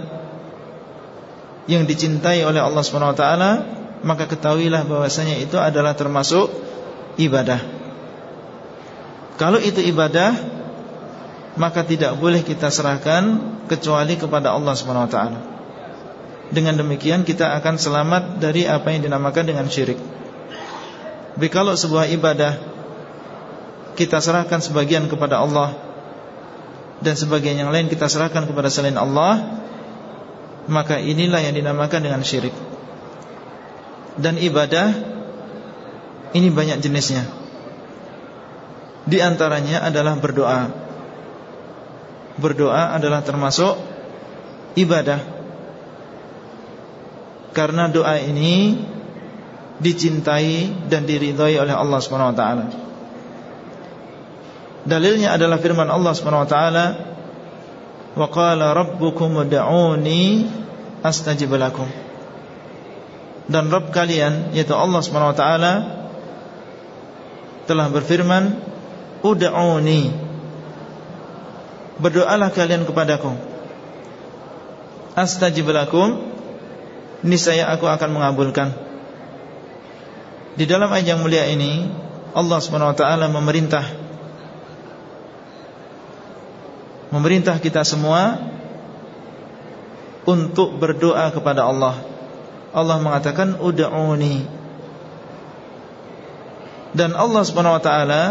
yang dicintai oleh Allah Subhanahu wa taala, maka ketahuilah bahwasanya itu adalah termasuk ibadah. Kalau itu ibadah, maka tidak boleh kita serahkan kecuali kepada Allah Subhanahu wa taala. Dengan demikian kita akan selamat dari apa yang dinamakan dengan syirik. Tapi kalau sebuah ibadah kita serahkan sebagian kepada Allah dan sebagian yang lain kita serahkan kepada selain Allah, maka inilah yang dinamakan dengan syirik. Dan ibadah ini banyak jenisnya. Di antaranya adalah berdoa. Berdoa adalah termasuk ibadah. Karena doa ini dicintai dan diridhai oleh Allah Subhanahu wa taala. Dalilnya adalah firman Allah Subhanahu wa taala, "Wa qala rabbukum ud'uni astajib lakum." Dan Rabb kalian yaitu Allah Subhanahu wa taala telah berfirman, "Ud'uni." Berdoalah kalian kepadaku. Astajib lakum. Niscaya aku akan mengabulkan. Di dalam ayat yang mulia ini Allah taala memerintah memerintah kita semua untuk berdoa kepada Allah. Allah mengatakan ud'uni. Dan Allah taala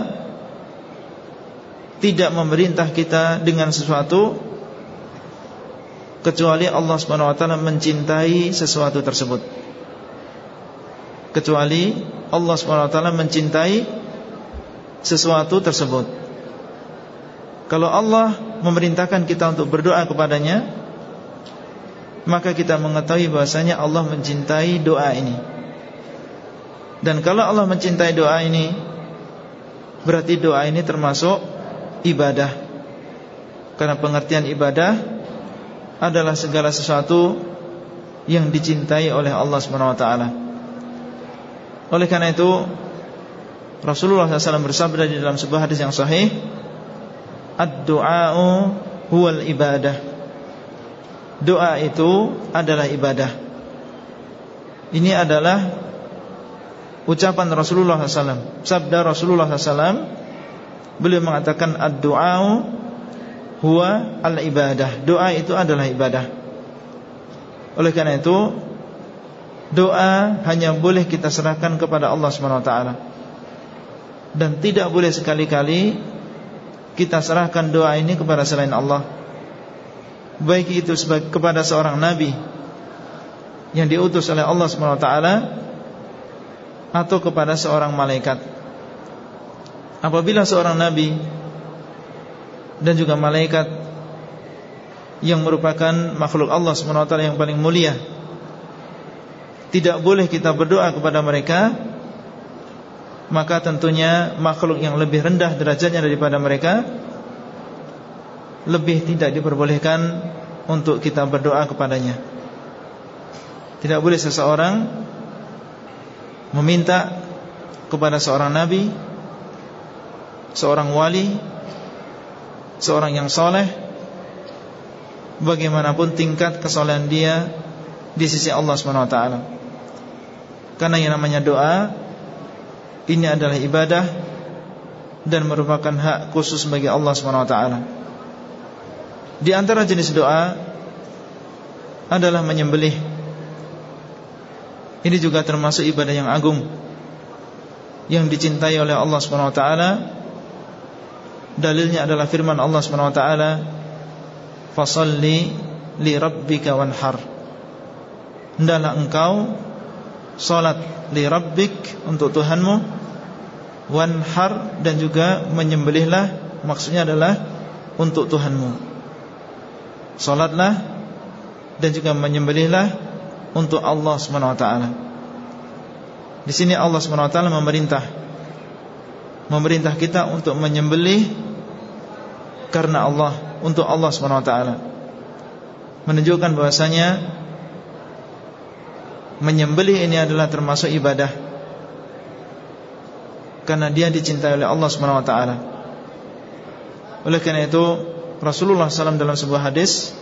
tidak memerintah kita dengan sesuatu kecuali Allah Subhanahu wa taala mencintai sesuatu tersebut. Kecuali Allah SWT mencintai sesuatu tersebut. Kalau Allah memerintahkan kita untuk berdoa kepadanya Maka kita mengetahui bahasanya Allah mencintai doa ini. Dan kalau Allah mencintai doa ini Berarti doa ini termasuk ibadah. Karena pengertian ibadah Adalah segala sesuatu Yang dicintai oleh Allah SWT oleh karena itu Rasulullah SAW bersabda di dalam sebuah hadis yang sahih Ad-du'a'u huwal ibadah. Doa itu adalah ibadah. Ini adalah Ucapan Rasulullah SAW Sabda Rasulullah SAW Beliau mengatakan Ad-du'a'u Huwa al-ibadah. Doa itu adalah ibadah. Oleh karena itu Doa hanya boleh kita serahkan kepada Allah SWT Dan tidak boleh sekali-kali Kita serahkan doa ini kepada selain Allah. Baik itu kepada seorang Nabi Yang diutus oleh Allah SWT Atau kepada seorang malaikat. Apabila seorang Nabi Dan juga malaikat Yang merupakan makhluk Allah SWT yang paling mulia. Tidak boleh kita berdoa kepada mereka Maka tentunya makhluk yang lebih rendah derajatnya daripada mereka Lebih tidak diperbolehkan untuk kita berdoa kepadanya. Tidak boleh seseorang Meminta kepada seorang nabi Seorang wali Seorang yang soleh Bagaimanapun tingkat kesolehan dia Di sisi Allah SWT karena yang namanya doa Ini adalah ibadah Dan merupakan hak khusus bagi Allah SWT Di antara jenis doa Adalah menyembelih. Ini juga termasuk ibadah yang agung Yang dicintai oleh Allah SWT Dalilnya adalah firman Allah SWT Fasalli li rabbika wanhar. Hendaklah engkau Salat li rabbik untuk Tuhanmu Wanhar dan juga menyembelihlah Maksudnya adalah Untuk Tuhanmu. Salatlah Dan juga menyembelihlah Untuk Allah SWT Di sini Allah SWT memerintah Memerintah kita untuk menyembelih Karena Allah Untuk Allah SWT Menunjukkan bahwasanya Menyembelih ini adalah termasuk ibadah Karena dia dicintai oleh Allah SWT Oleh karena itu Rasulullah SAW dalam sebuah hadis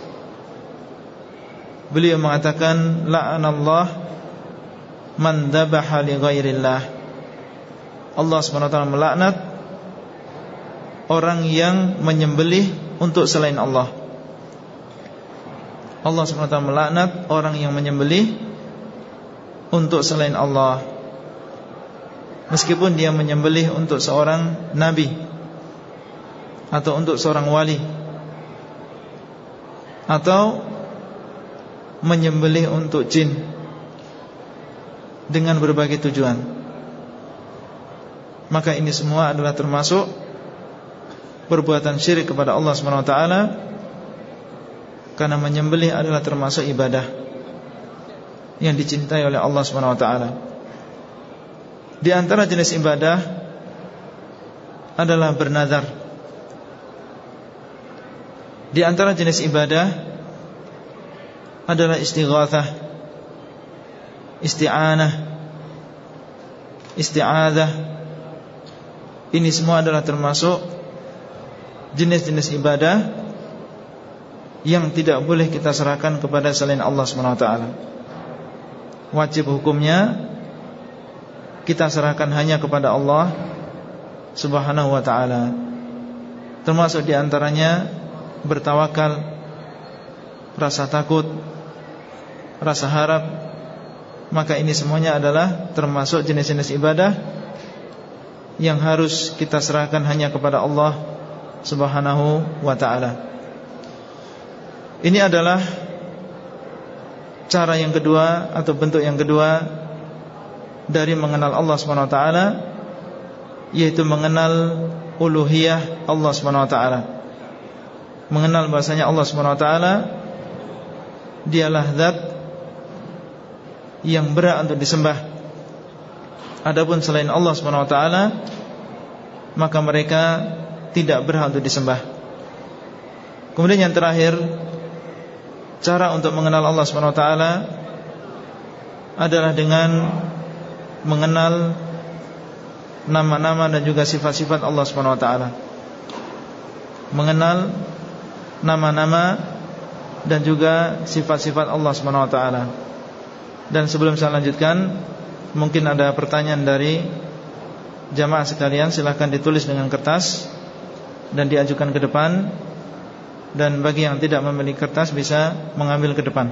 Beliau mengatakan La'anallah Man dabaha li ghairillah Allah SWT melaknat Orang yang menyembelih Untuk selain Allah. Allah SWT melaknat Orang yang menyembelih untuk selain Allah. Meskipun dia menyembelih untuk seorang Nabi Atau untuk seorang wali Atau Menyembelih untuk jin Dengan berbagai tujuan Maka ini semua adalah termasuk Perbuatan syirik kepada Allah SWT Karena menyembelih adalah termasuk ibadah yang dicintai oleh Allah SWT Di antara jenis ibadah adalah bernazar. Di antara jenis ibadah adalah istighathah, isti'anah, isti'adah. Ini semua adalah termasuk jenis-jenis ibadah yang tidak boleh kita serahkan kepada selain Allah SWT wajib hukumnya kita serahkan hanya kepada Allah Subhanahu wa taala. Termasuk di antaranya bertawakal, rasa takut, rasa harap. Maka ini semuanya adalah termasuk jenis-jenis ibadah yang harus kita serahkan hanya kepada Allah Subhanahu wa taala. Ini adalah cara yang kedua atau bentuk yang kedua dari mengenal Allah SWT yaitu mengenal uluhiyah Allah SWT mengenal bahasanya Allah SWT dialah zat yang berat untuk disembah adapun selain Allah SWT maka mereka tidak berhak untuk disembah kemudian yang terakhir Cara untuk mengenal Allah SWT adalah dengan mengenal nama-nama dan juga sifat-sifat Allah SWT. Mengenal nama-nama dan juga sifat-sifat Allah SWT. Dan sebelum saya lanjutkan, mungkin ada pertanyaan dari jamaah sekalian, silahkan ditulis dengan kertas dan diajukan ke depan dan bagi yang tidak memiliki kertas bisa mengambil ke depan.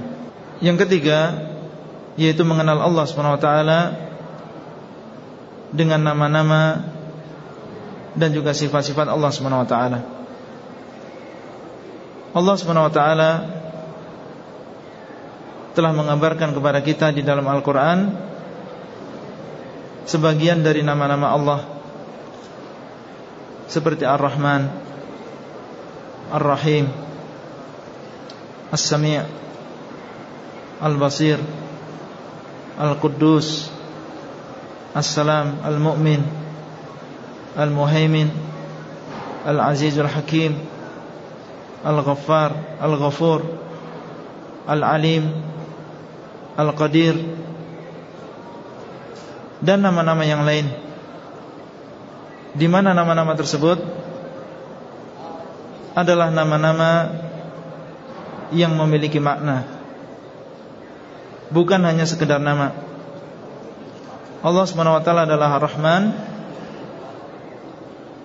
Yang ketiga yaitu mengenal Allah SWT dengan nama-nama dan juga sifat-sifat Allah SWT. Allah SWT telah mengabarkan kepada kita di dalam Al-Quran sebagian dari nama-nama Allah. Seperti Ar-Rahman, Ar-Rahim, As-Sami', Al-Basir, Al-Quddus, As-Salam, Al-Mu'min, Al-Muhaimin, Al-Aziz Al-Hakim, Al-Ghaffar, Al-Ghafur, Al-Alim, Al-Qadir, Al dan nama-nama yang lain. Di mana nama-nama tersebut? Adalah nama-nama yang memiliki makna. Bukan hanya sekedar nama. Allah SWT adalah Ar-Rahman.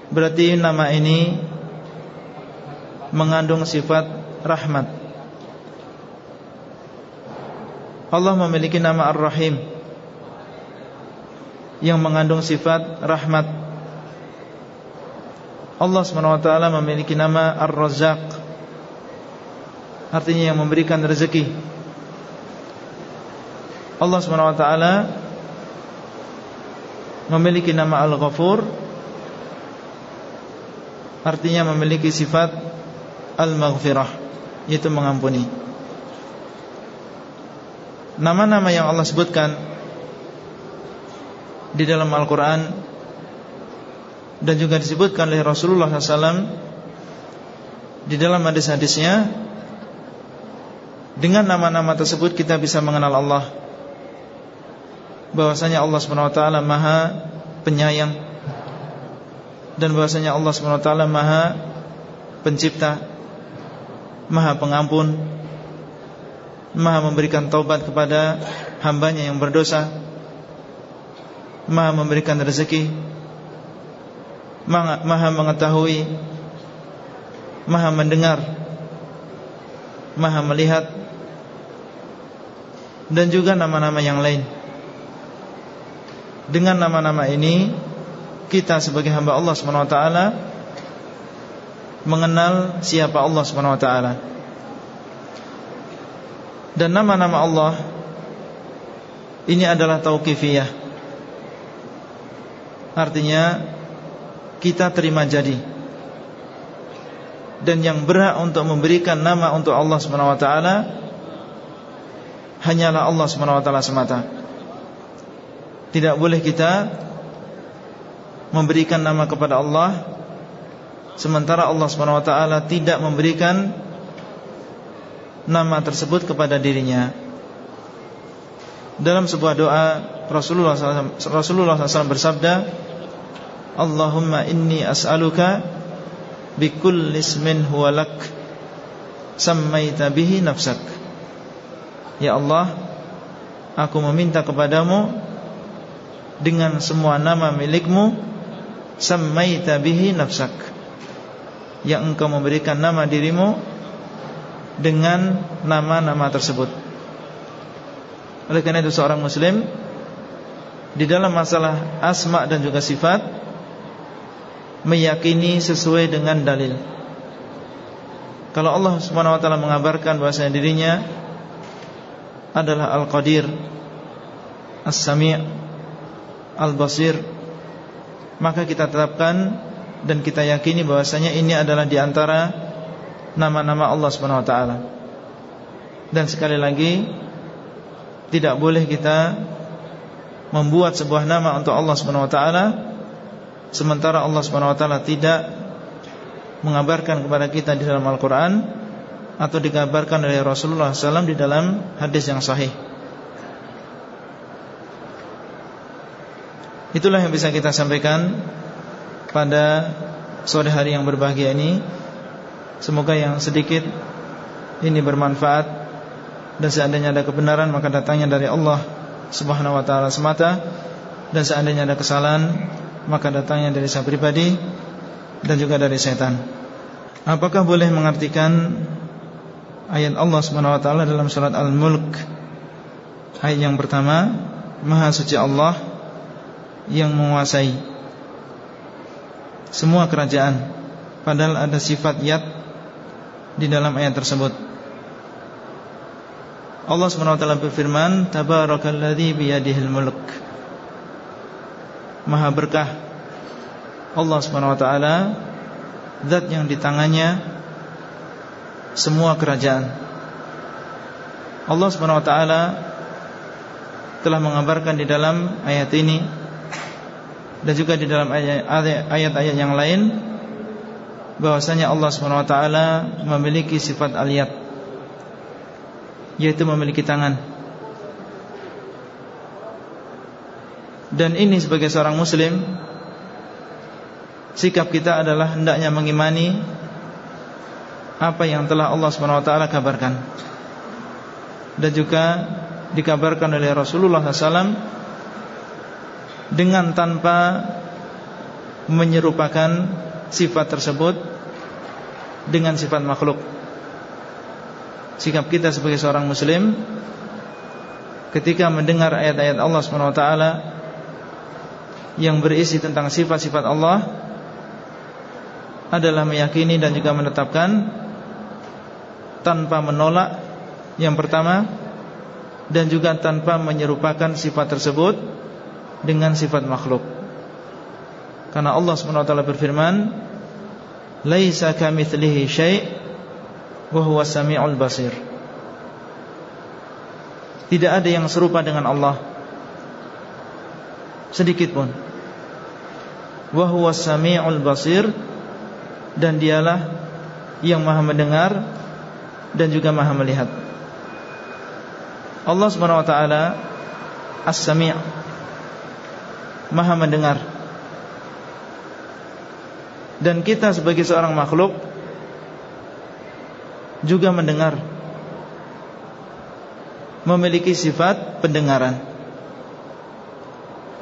Berarti nama ini Mengandung sifat rahmat. Allah memiliki nama Ar-Rahim Yang mengandung sifat rahmat. Allah SWT memiliki nama Ar-Razzaq. Artinya yang memberikan rezeki. Allah SWT memiliki nama Al-Ghafur. Artinya memiliki sifat Al-Maghfirah yaitu mengampuni. Nama-nama yang Allah sebutkan di dalam Al-Qur'an dan juga disebutkan oleh Rasulullah SAW di dalam hadis-hadisnya dengan nama-nama tersebut kita bisa mengenal Allah. Bahwasanya Allah SWT Maha penyayang dan bahwasanya Allah SWT Maha pencipta, Maha pengampun, Maha memberikan taubat kepada hambanya yang berdosa, Maha memberikan rezeki, Maha mengetahui, Maha mendengar, Maha melihat, dan juga nama-nama yang lain. Dengan nama-nama ini Kita sebagai hamba Allah SWT Mengenal siapa Allah SWT Dan nama-nama Allah Ini adalah tauqifiyah Artinya Kita terima jadi Dan yang berhak untuk memberikan nama untuk Allah SWT Hanyalah Allah SWT semata tidak boleh kita memberikan nama kepada Allah sementara Allah SWT tidak memberikan nama tersebut kepada dirinya. Dalam sebuah doa Rasulullah SAW, Rasulullah SAW bersabda, Allahumma inni as'aluka bikulli ismin huwa lak sammaita bihi nafsak. Ya Allah, aku meminta kepadamu dengan semua nama milikmu sammaita bihi nafsak yang engkau memberikan nama dirimu dengan nama-nama tersebut. Oleh karena itu seorang muslim di dalam masalah asma dan juga sifat meyakini sesuai dengan dalil. Kalau Allah Subhanahu wa taala mengabarkan bahwasanya dirinya adalah Al-Qadir, As-Sami' Al-Basir Maka kita tetapkan Dan kita yakini bahwasanya ini adalah di antara Nama-nama Allah SWT Dan sekali lagi Tidak boleh kita Membuat sebuah nama untuk Allah SWT Sementara Allah SWT tidak Mengabarkan kepada kita di dalam Al-Quran Atau dikabarkan oleh Rasulullah SAW Di dalam hadis yang sahih Itulah yang bisa kita sampaikan pada sore hari yang berbahagia ini. Semoga yang sedikit ini bermanfaat dan seandainya ada kebenaran maka datangnya dari Allah Subhanahu wa taala semata dan seandainya ada kesalahan maka datangnya dari saya pribadi dan juga dari setan. Apakah boleh mengartikan ayat Allah Subhanahu wa taala dalam surat Al-Mulk? Ayat yang pertama, Maha suci Allah yang menguasai semua kerajaan. Padahal ada sifat yad di dalam ayat tersebut. Allah SWT berfirman tabarakalladzi biyadihil mulk Maha berkah. Allah SWT zat yang di tangannya semua kerajaan. Allah SWT telah mengabarkan di dalam ayat ini dan juga di dalam ayat-ayat yang lain bahwasanya Allah SWT memiliki sifat aliyat yaitu memiliki tangan dan ini sebagai seorang muslim sikap kita adalah hendaknya mengimani apa yang telah Allah SWT kabarkan dan juga dikabarkan oleh Rasulullah SAW dengan tanpa menyerupakan sifat tersebut dengan sifat makhluk. Sikap kita sebagai seorang muslim ketika mendengar ayat-ayat Allah SWT yang berisi tentang sifat-sifat Allah adalah meyakini dan juga menetapkan tanpa menolak yang pertama dan juga tanpa menyerupakan sifat tersebut dengan sifat makhluk. Karena Allah SWT berfirman Laisa kamitslihi syai' wa huwa samiul basir. Tidak ada yang serupa dengan Allah. Sedikit pun Wa huwa samiul basir. Dan dialah yang maha mendengar Dan juga maha melihat. Allah SWT As-Sami' Maha mendengar. Dan kita sebagai seorang makhluk Juga mendengar. Memiliki sifat pendengaran.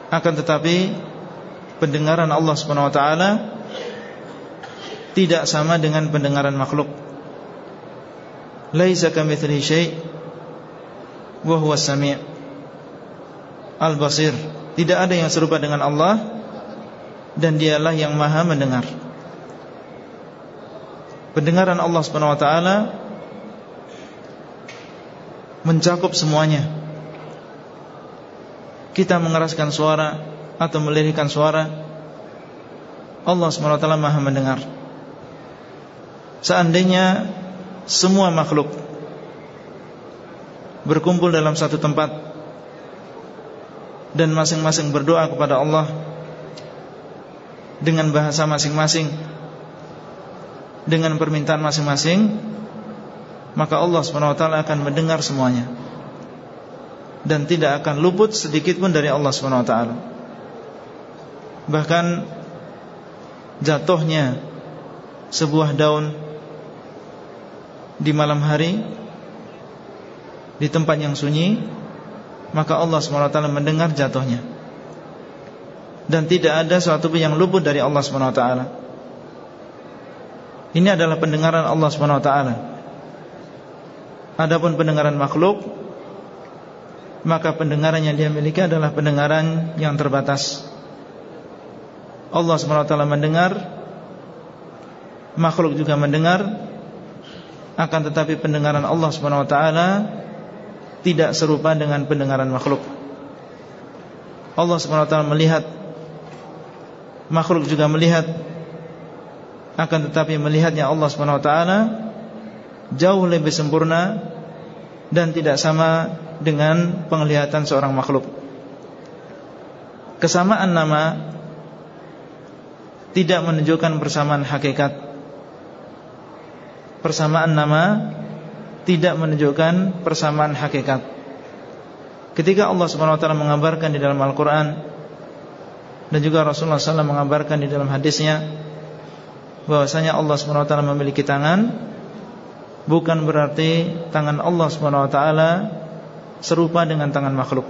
Akan tetapi Pendengaran Allah SWT Tidak sama dengan pendengaran makhluk Laisa kamithli syai' wa huwa al-basir. Tidak ada yang serupa dengan Allah dan dialah yang Maha mendengar. Pendengaran Allah Subhanahu wa taala mencakup semuanya. Kita mengeraskan suara atau melirihkan suara, Allah taala Maha mendengar. Seandainya semua makhluk berkumpul dalam satu tempat dan masing-masing berdoa kepada Allah dengan bahasa masing-masing dengan permintaan masing-masing maka Allah SWT akan mendengar semuanya dan tidak akan luput sedikit pun dari Allah SWT bahkan jatuhnya sebuah daun di malam hari di tempat yang sunyi maka Allah SWT mendengar jatuhnya. Dan tidak ada sesuatu yang luput dari Allah SWT ini adalah pendengaran Allah SWT adapun pendengaran makhluk maka pendengaran yang dia miliki adalah pendengaran yang terbatas Allah SWT mendengar makhluk juga mendengar akan tetapi pendengaran Allah SWT tidak serupa dengan pendengaran makhluk. Allah SWT melihat makhluk juga melihat akan tetapi melihatnya Allah SWT jauh lebih sempurna dan tidak sama dengan penglihatan seorang makhluk. Kesamaan nama tidak menunjukkan persamaan hakikat. Persamaan nama tidak menunjukkan persamaan hakikat. Ketika Allah Subhanahu wa taala mengabarkan di dalam Al-Qur'an dan juga Rasulullah SAW mengabarkan di dalam hadisnya bahwasanya Allah Subhanahu wa taala memiliki tangan bukan berarti tangan Allah Subhanahu wa taala serupa dengan tangan makhluk.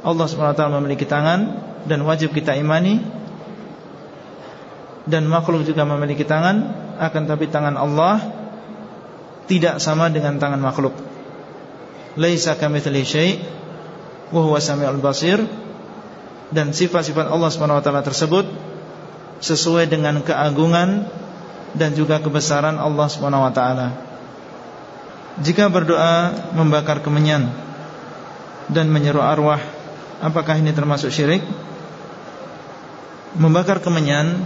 Allah Subhanahu wa taala memiliki tangan dan wajib kita imani dan makhluk juga memiliki tangan akan tapi tangan Allah tidak sama dengan tangan makhluk. Laisa kamitsli syai' wa huwa samiul basir dan sifat-sifat Allah Subhanahu wa taala tersebut sesuai dengan keagungan dan juga kebesaran Allah Subhanahu wa taala. Jika berdoa membakar kemenyan dan menyeru arwah, apakah ini termasuk syirik? Membakar kemenyan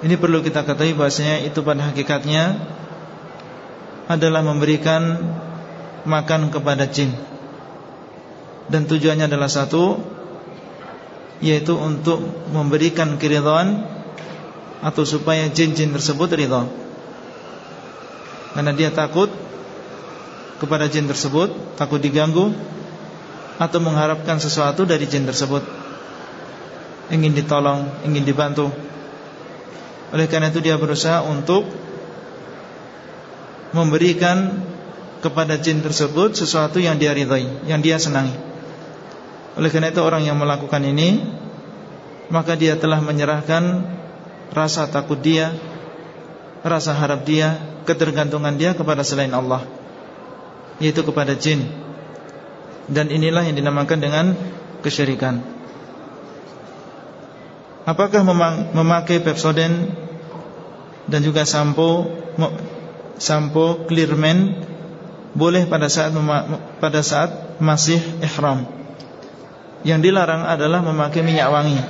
ini perlu kita ketahui bahasanya itu pada hakikatnya adalah memberikan makan kepada jin. Dan tujuannya adalah satu Yaitu untuk memberikan keridhaan Atau supaya jin-jin tersebut ridha. Karena dia takut Kepada jin tersebut Takut diganggu Atau mengharapkan sesuatu dari jin tersebut. Ingin ditolong Ingin dibantu Oleh karena itu dia berusaha untuk memberikan kepada jin tersebut sesuatu yang dia ridhai, yang dia senangi. Oleh karena itu orang yang melakukan ini maka dia telah menyerahkan rasa takut dia, rasa harap dia, ketergantungan dia kepada selain Allah, yaitu kepada jin. Dan inilah yang dinamakan dengan kesyirikan. Apakah memakai Pepsodent dan juga sampo sampo Clearman boleh pada saat pada saat masih ihram. Yang dilarang adalah memakai minyak wangi.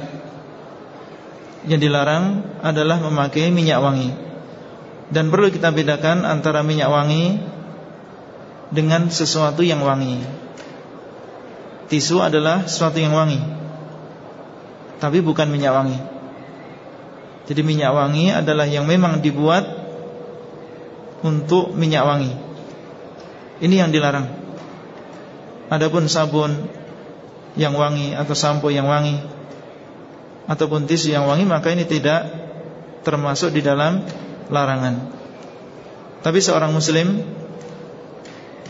yang dilarang adalah memakai minyak wangi. Dan perlu kita bedakan antara minyak wangi dengan sesuatu yang wangi. Tisu adalah sesuatu yang wangi. Tapi bukan minyak wangi. Jadi minyak wangi adalah yang memang dibuat untuk minyak wangi. Ini yang dilarang. Adapun sabun yang wangi atau sampo yang wangi ataupun tisu yang wangi maka ini tidak termasuk di dalam larangan. Tapi seorang muslim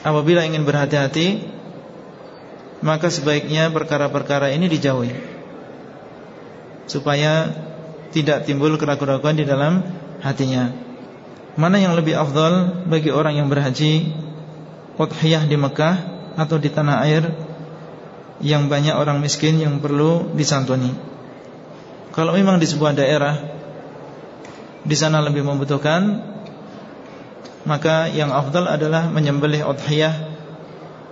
apabila ingin berhati-hati maka sebaiknya perkara-perkara ini dijauhi supaya tidak timbul keraguan-keraguan di dalam hatinya. Mana yang lebih afdal bagi orang yang berhaji udhiyah di Mekah atau di tanah air yang banyak orang miskin yang perlu disantuni? Kalau memang di sebuah daerah di sana lebih membutuhkan, maka yang afdal adalah menyembelih udhiyah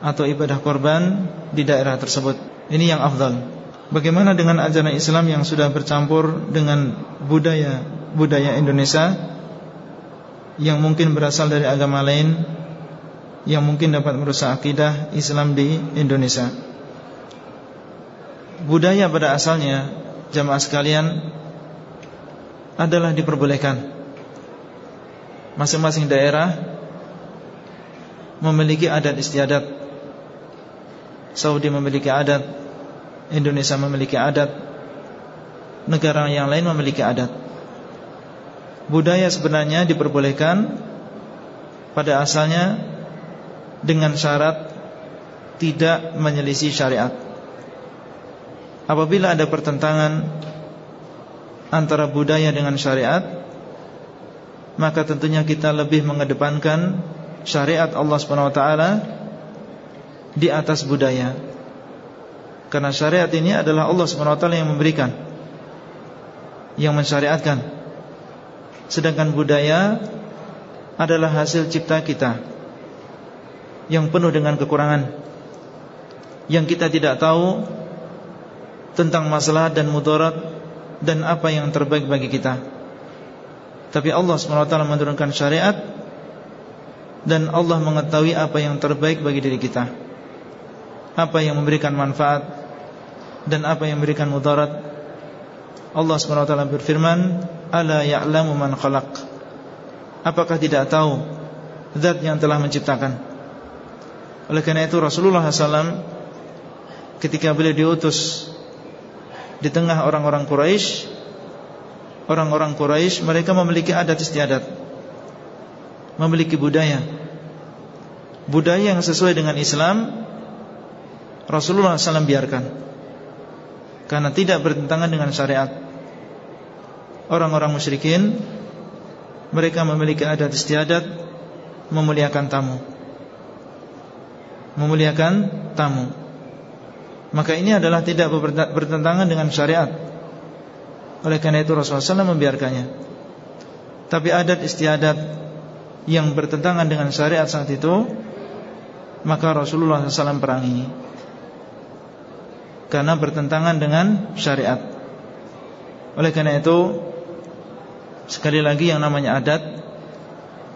atau ibadah korban di daerah tersebut. Ini yang afdal. Bagaimana dengan ajaran Islam yang sudah bercampur dengan budaya budaya Indonesia yang mungkin berasal dari agama lain yang mungkin dapat merusak akidah Islam di Indonesia. Budaya pada asalnya jamaah sekalian adalah diperbolehkan. Masing-masing daerah memiliki adat istiadat. Saudi memiliki adat, Indonesia memiliki adat, negara yang lain memiliki adat. Budaya sebenarnya diperbolehkan pada asalnya dengan syarat tidak menyelisih syariat. Apabila ada pertentangan antara budaya dengan syariat Maka tentunya kita lebih mengedepankan syariat Allah SWT Di atas budaya Karena syariat ini adalah Allah SWT yang memberikan Yang mensyariatkan Sedangkan budaya adalah hasil cipta kita Yang penuh dengan kekurangan Yang kita tidak tahu tentang masalah dan mudarat dan apa yang terbaik bagi kita. Tapi Allah SWT menurunkan syariat dan Allah mengetahui apa yang terbaik bagi diri kita. Apa yang memberikan manfaat dan apa yang memberikan mudarat. Allah SWT berfirman, "Ala ya'lamu man khalaq?" Apakah tidak tahu zat yang telah menciptakan? Oleh karena itu Rasulullah SAW ketika beliau diutus di tengah orang-orang Quraisy, orang-orang Quraisy mereka memiliki adat istiadat, memiliki budaya, budaya yang sesuai dengan Islam. Rasulullah SAW biarkan, karena tidak bertentangan dengan syariat. Orang-orang musyrikin mereka memiliki adat istiadat memuliakan tamu, memuliakan tamu. Maka ini adalah tidak bertentangan dengan syariat. Oleh karena itu Rasulullah SAW membiarkannya. Tapi adat istiadat Yang bertentangan dengan syariat saat itu Maka Rasulullah SAW perangi Karena bertentangan dengan syariat Oleh karena itu Sekali lagi yang namanya adat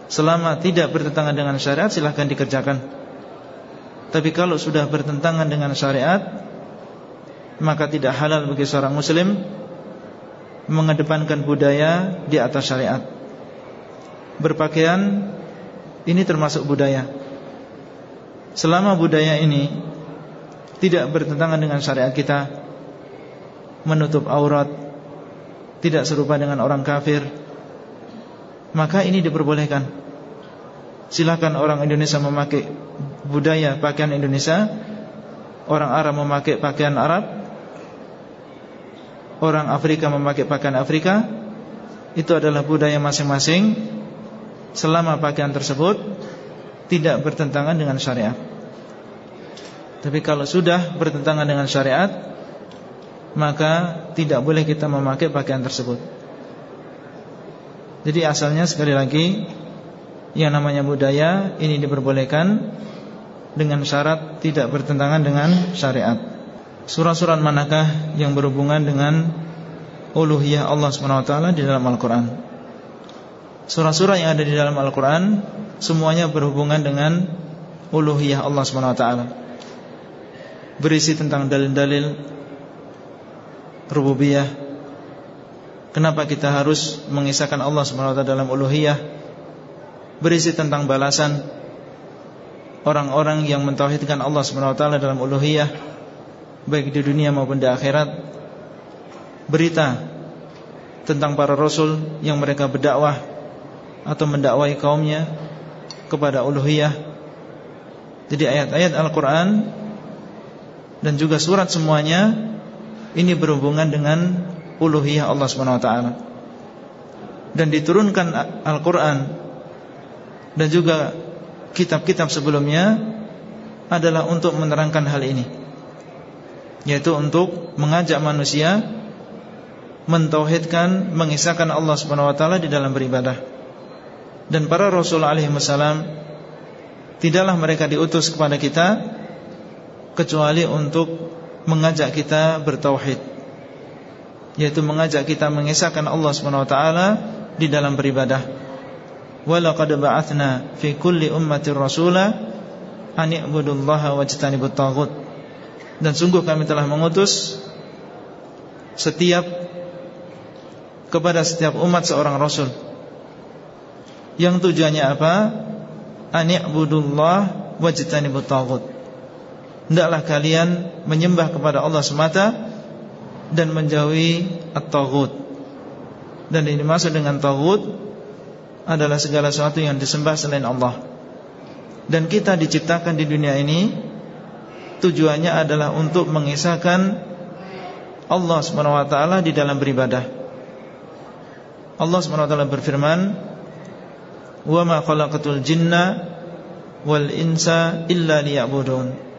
Selama tidak bertentangan dengan syariat Silahkan dikerjakan tapi kalau sudah bertentangan dengan syariat maka tidak halal bagi seorang muslim mengedepankan budaya di atas syariat. Berpakaian ini termasuk budaya. Selama budaya ini tidak bertentangan dengan syariat kita, menutup aurat, tidak serupa dengan orang kafir, maka ini diperbolehkan. Silakan orang Indonesia memakai budaya pakaian Indonesia, orang Arab memakai pakaian Arab, orang Afrika memakai pakaian Afrika Itu adalah budaya masing-masing Selama pakaian tersebut Tidak bertentangan dengan syariat Tapi kalau sudah bertentangan dengan syariat Maka tidak boleh kita memakai pakaian tersebut. Jadi asalnya sekali lagi Yang namanya budaya Ini diperbolehkan Dengan syarat tidak bertentangan dengan syariat. Surah-surah manakah yang berhubungan dengan uluhiyah Allah SWT di dalam Al-Quran? Surah-surah yang ada di dalam Al-Quran Semuanya berhubungan dengan uluhiyah Allah SWT Berisi tentang dalil-dalil Rububiyah. Kenapa kita harus mengisahkan Allah SWT dalam uluhiyah? Berisi tentang balasan Orang-orang yang mentauhidkan Allah SWT dalam uluhiyah Baik di dunia maupun di akhirat. Berita Tentang para rasul Yang mereka berdakwah Atau mendakwai kaumnya Kepada uluhiyah. Jadi ayat-ayat Al-Quran Dan juga surat semuanya Ini berhubungan dengan Uluhiyah Allah SWT Dan diturunkan Al-Quran Dan juga kitab-kitab sebelumnya adalah untuk menerangkan hal ini. Yaitu untuk mengajak manusia mentauhidkan mengisahkan Allah Subhanahu wa taala di dalam beribadah. Dan para rasul alaihi wasallam tidaklah mereka diutus kepada kita kecuali untuk mengajak kita bertauhid yaitu mengajak kita mengisahkan Allah taala di dalam beribadah Walaqad ba'athna fi kulli ummatin rasula an i'budullaha wajtanibut taghut. Dan sungguh kami telah mengutus setiap kepada setiap umat seorang rasul. Yang tujuannya apa? An i'budullah wajtanibut taghut. Hendaklah kalian menyembah kepada Allah semata dan menjauhi at-taghut. Dan ini masuk dengan taghut adalah segala sesuatu yang disembah selain Allah. Dan kita diciptakan di dunia ini Tujuannya adalah untuk mengisahkan Allah SWT di dalam beribadah. Allah SWT berfirman Wa ma khalaqatul jinna wal insa illa liya'budun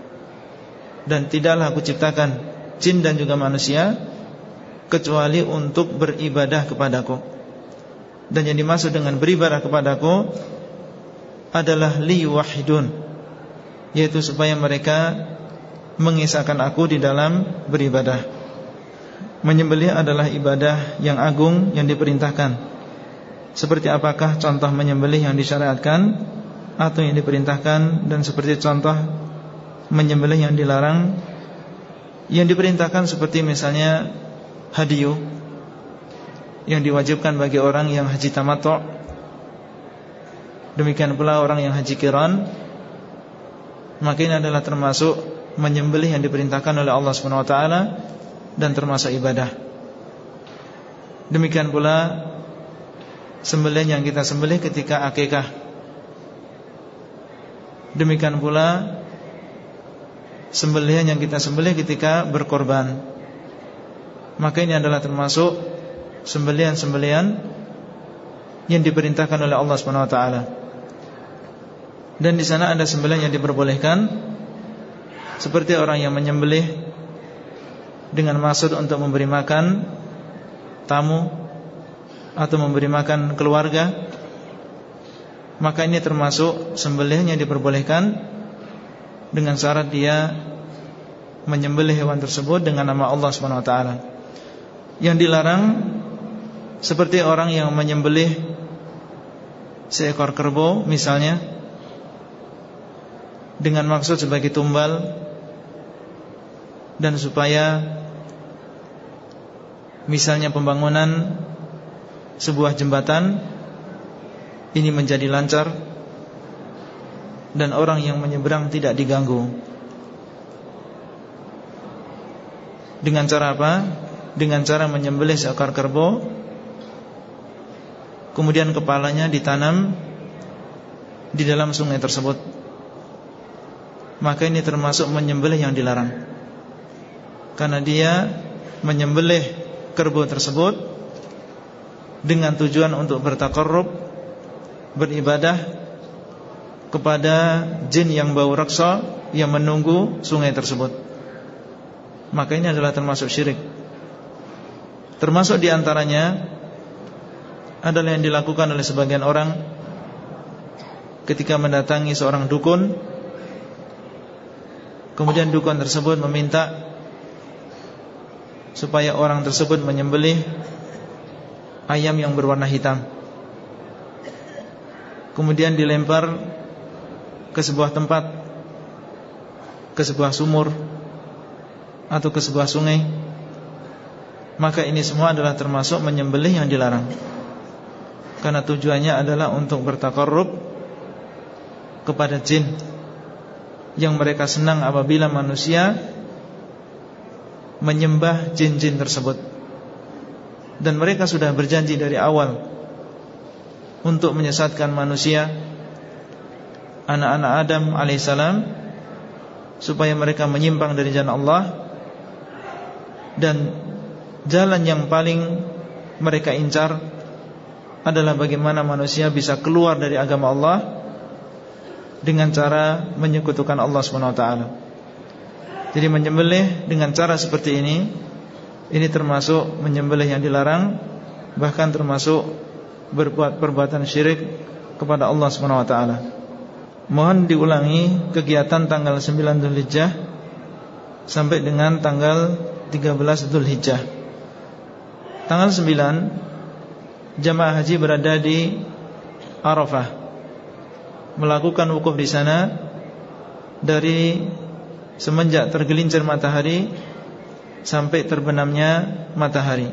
Dan tidaklah aku ciptakan jin dan juga manusia Kecuali untuk beribadah kepadaku dan yang dimaksud dengan beribadah kepadaku adalah liwahidun yaitu supaya mereka mengisahkan aku di dalam beribadah. Menyembelih adalah ibadah yang agung yang diperintahkan. Seperti apakah contoh menyembelih yang disyariatkan atau yang diperintahkan dan seperti contoh menyembelih yang dilarang yang diperintahkan seperti misalnya hadiyu yang diwajibkan bagi orang yang haji tamattu. Demikian pula orang yang haji kiran maka ini adalah termasuk menyembelih yang diperintahkan oleh Allah Subhanahu wa taala dan termasuk ibadah. Demikian pula sembelih yang kita sembelih ketika akikah. Demikian pula sembelihan yang kita sembelih ketika berkorban maka ini adalah termasuk sembelian-sembelian yang diperintahkan oleh Allah Subhanahu wa taala. Dan di sana ada sembelian yang diperbolehkan seperti orang yang menyembelih dengan maksud untuk memberi makan tamu atau memberi makan keluarga maka ini termasuk sembelihan yang diperbolehkan dengan syarat dia menyembelih hewan tersebut dengan nama Allah Subhanahu wa taala. Yang dilarang seperti orang yang menyembelih seekor kerbau misalnya dengan maksud sebagai tumbal dan supaya misalnya pembangunan sebuah jembatan ini menjadi lancar dan orang yang menyeberang tidak diganggu. Dengan cara apa? Dengan cara menyembelih seekor kerbau Kemudian kepalanya ditanam Di dalam sungai tersebut Maka ini termasuk menyembelih yang dilarang Karena dia Menyembelih kerbau tersebut Dengan tujuan untuk bertakarrub Beribadah Kepada jin yang bau raksa Yang menunggu sungai tersebut. Maka ini adalah termasuk syirik. Termasuk di antaranya adalah yang dilakukan oleh sebagian orang ketika mendatangi seorang dukun. Kemudian dukun tersebut meminta supaya orang tersebut menyembelih ayam yang berwarna hitam. Kemudian dilempar ke sebuah tempat, ke sebuah sumur atau ke sebuah sungai. Maka ini semua adalah termasuk menyembelih yang dilarang. Karena tujuannya adalah untuk bertakarrub kepada jin yang mereka senang apabila manusia menyembah jin-jin tersebut dan mereka sudah berjanji dari awal untuk menyesatkan manusia anak-anak Adam alaihissalam supaya mereka menyimpang dari jalan Allah dan jalan yang paling mereka incar adalah bagaimana manusia bisa keluar dari agama Allah dengan cara menyekutukan Allah taala. Jadi menyembelih dengan cara seperti ini ini termasuk menyembelih yang dilarang bahkan termasuk berbuat perbuatan syirik kepada Allah taala. Mohon diulangi kegiatan tanggal 9 Dzulhijjah sampai dengan tanggal 13 Dzulhijjah. Tanggal 9 jamaah haji berada di Arafah. Melakukan wukuf di sana dari semenjak tergelincir matahari sampai terbenamnya matahari.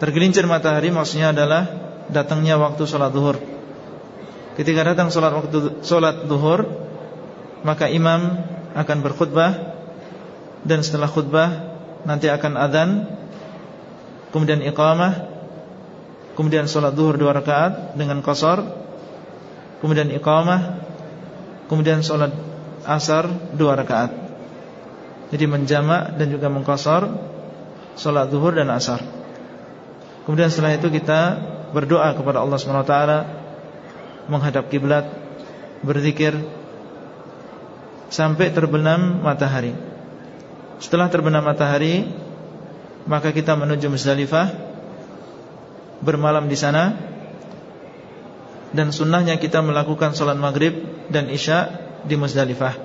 Tergelincir matahari maksudnya adalah datangnya waktu sholat duhur. Ketika datang sholat waktu sholat duhur, maka imam akan berkhutbah dan setelah khutbah nanti akan adzan, kemudian iqamah, kemudian sholat duhur dua rakaat dengan kosor, kemudian iqamah, kemudian sholat asar dua rakaat. Jadi menjamak dan juga mengkosor Sholat zuhur dan asar Kemudian setelah itu kita berdoa kepada Allah SWT Menghadap kiblat Berzikir Sampai terbenam matahari. Setelah terbenam matahari Maka kita menuju Musdalifah Bermalam di sana Dan sunnahnya kita melakukan sholat maghrib dan isya di Musdalifah.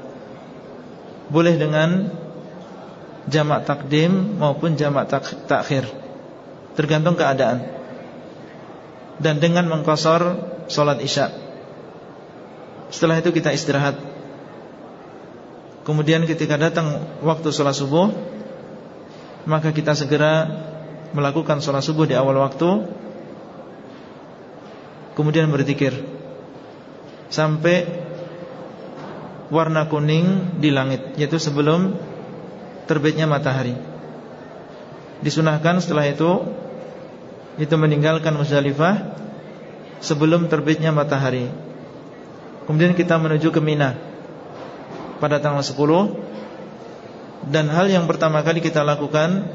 Boleh dengan jamak takdim maupun jamak tak takhir. Tergantung keadaan. Dan dengan mengkosor solat isya. Setelah itu kita istirahat. Kemudian ketika datang waktu solat subuh maka kita segera melakukan solat subuh di awal waktu. Kemudian berzikir. Sampai warna kuning di langit yaitu sebelum terbitnya matahari. Disunahkan setelah itu itu meninggalkan Musdalifah sebelum terbitnya matahari. Kemudian kita menuju ke Mina pada tanggal 10 dan hal yang pertama kali kita lakukan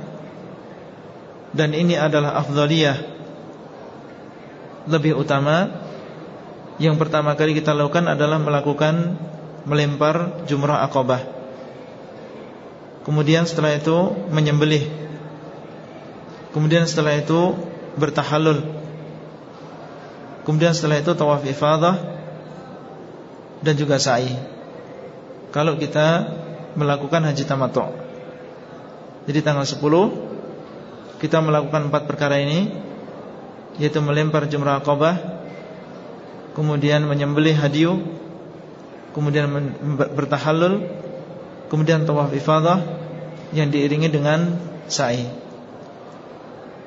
dan ini adalah afdhaliyah lebih utama yang pertama kali kita lakukan adalah melakukan melempar jumrah akobah Kemudian setelah itu menyembelih. Kemudian setelah itu bertahalul Kemudian setelah itu tawaf ifadah Dan juga sa'i Kalau kita melakukan haji tamato Jadi tanggal 10 Kita melakukan empat perkara ini Yaitu melempar jumrah akobah Kemudian menyembelih hadiu Kemudian bertahalul Kemudian tawaf ifadah yang diiringi dengan sa'i.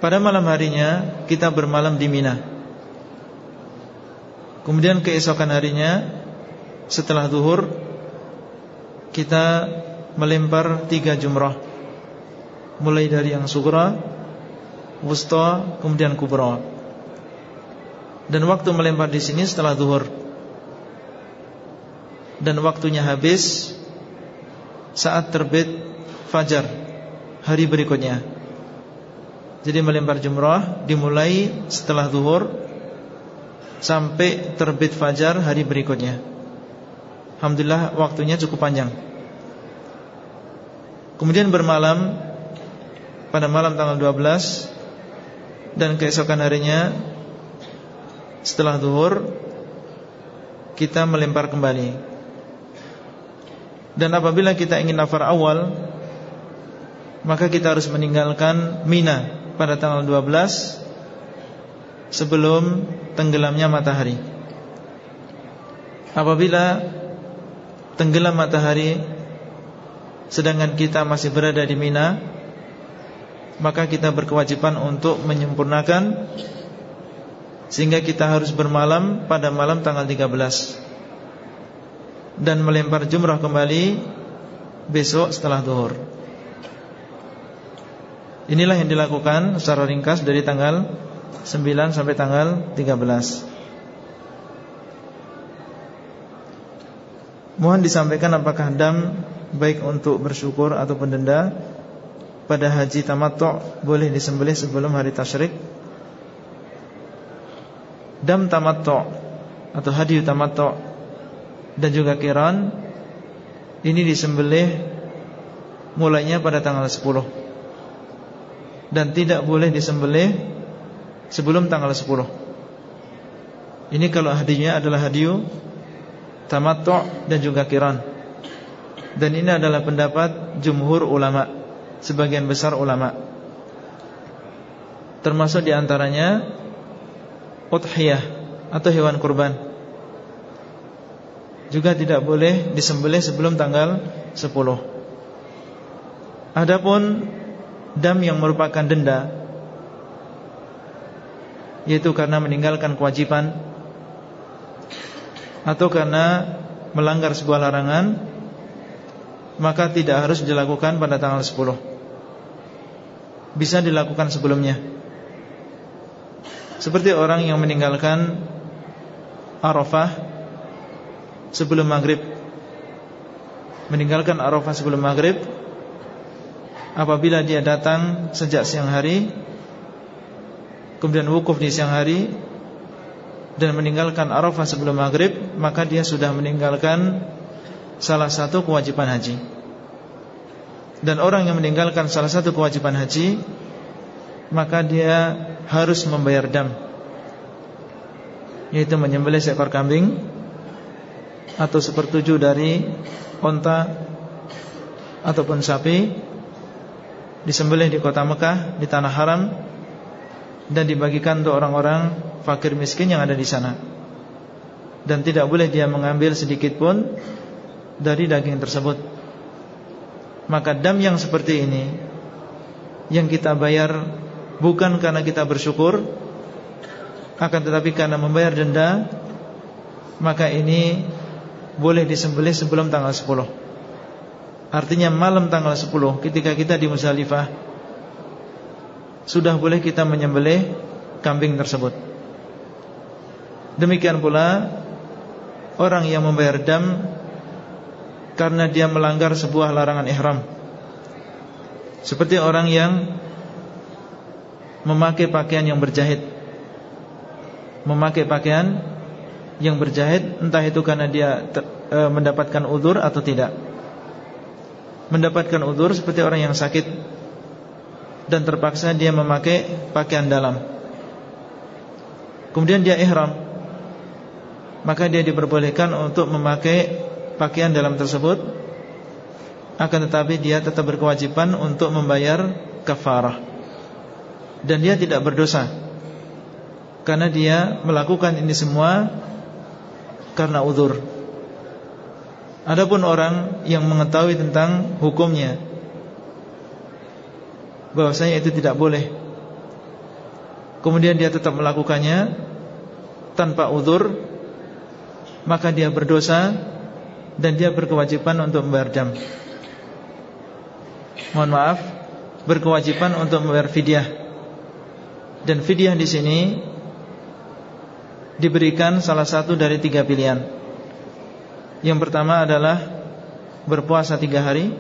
Pada malam harinya kita bermalam di Mina. Kemudian keesokan harinya setelah zuhur kita melempar tiga jumrah. Mulai dari yang sugra, wusta, kemudian kubra. Dan waktu melempar di sini setelah zuhur. Dan waktunya habis saat terbit fajar hari berikutnya. Jadi melempar jumrah dimulai setelah zuhur sampai terbit fajar hari berikutnya. Alhamdulillah waktunya cukup panjang. Kemudian bermalam pada malam tanggal 12 dan keesokan harinya setelah zuhur kita melempar kembali. Dan apabila kita ingin nafar awal Maka kita harus meninggalkan Mina pada tanggal 12 Sebelum tenggelamnya matahari. Apabila tenggelam matahari Sedangkan kita masih berada di Mina Maka kita berkewajiban untuk menyempurnakan Sehingga kita harus bermalam pada malam tanggal 13 Dan melempar jumrah kembali Besok setelah duhur. Inilah yang dilakukan secara ringkas dari tanggal 9 sampai tanggal 13 Mohon disampaikan apakah dam baik untuk bersyukur atau denda pada haji tamattu boleh disembelih sebelum hari tasyrik? Dam tamattu atau hadiyu tamattu dan juga kiran ini disembelih mulainya pada tanggal 10 dan tidak boleh disembelih sebelum tanggal 10. Ini kalau hadiahnya adalah hadiah tamattu' dan juga kiran. Dan ini adalah pendapat jumhur ulama, sebagian besar ulama. Termasuk di antaranya udhiyah atau hewan kurban. Juga tidak boleh disembelih sebelum tanggal 10. Adapun dam yang merupakan denda yaitu karena meninggalkan kewajiban atau karena melanggar sebuah larangan maka tidak harus dilakukan pada tanggal 10 bisa dilakukan sebelumnya. Seperti orang yang meninggalkan Arafah sebelum maghrib. Meninggalkan Arafah sebelum maghrib apabila dia datang sejak siang hari kemudian wukuf di siang hari dan meninggalkan Arafah sebelum maghrib maka dia sudah meninggalkan salah satu kewajiban haji. Dan orang yang meninggalkan salah satu kewajiban haji maka dia harus membayar dam yaitu menyembelih seekor kambing atau sepertujuh dari onta ataupun sapi disembelih di kota Mekah di tanah haram dan dibagikan untuk orang-orang fakir miskin yang ada di sana. Dan tidak boleh dia mengambil sedikit pun dari daging tersebut. Maka dam yang seperti ini yang kita bayar bukan karena kita bersyukur akan tetapi karena membayar denda maka ini boleh disembelih sebelum tanggal 10. Artinya malam tanggal 10 ketika kita di Muzdalifah sudah boleh kita menyembelih kambing tersebut. Demikian pula orang yang membayar dam karena dia melanggar sebuah larangan ihram. Seperti orang yang memakai pakaian yang berjahit. Memakai pakaian yang berjahit entah itu karena dia e, mendapatkan udur atau tidak mendapatkan udur seperti orang yang sakit dan terpaksa dia memakai pakaian dalam. Kemudian dia ihram. Maka dia diperbolehkan untuk memakai pakaian dalam tersebut. Akan tetapi dia tetap berkewajiban untuk membayar kafarah. Dan dia tidak berdosa. Karena dia melakukan ini semua karena udur. Adapun orang yang mengetahui tentang hukumnya bahwasanya itu tidak boleh. Kemudian dia tetap melakukannya Tanpa uzur Maka dia berdosa Dan dia berkewajiban untuk membayar jam Mohon maaf Berkewajiban untuk membayar fidyah. Dan fidyah di sini Diberikan salah satu dari tiga pilihan. Yang pertama adalah berpuasa tiga hari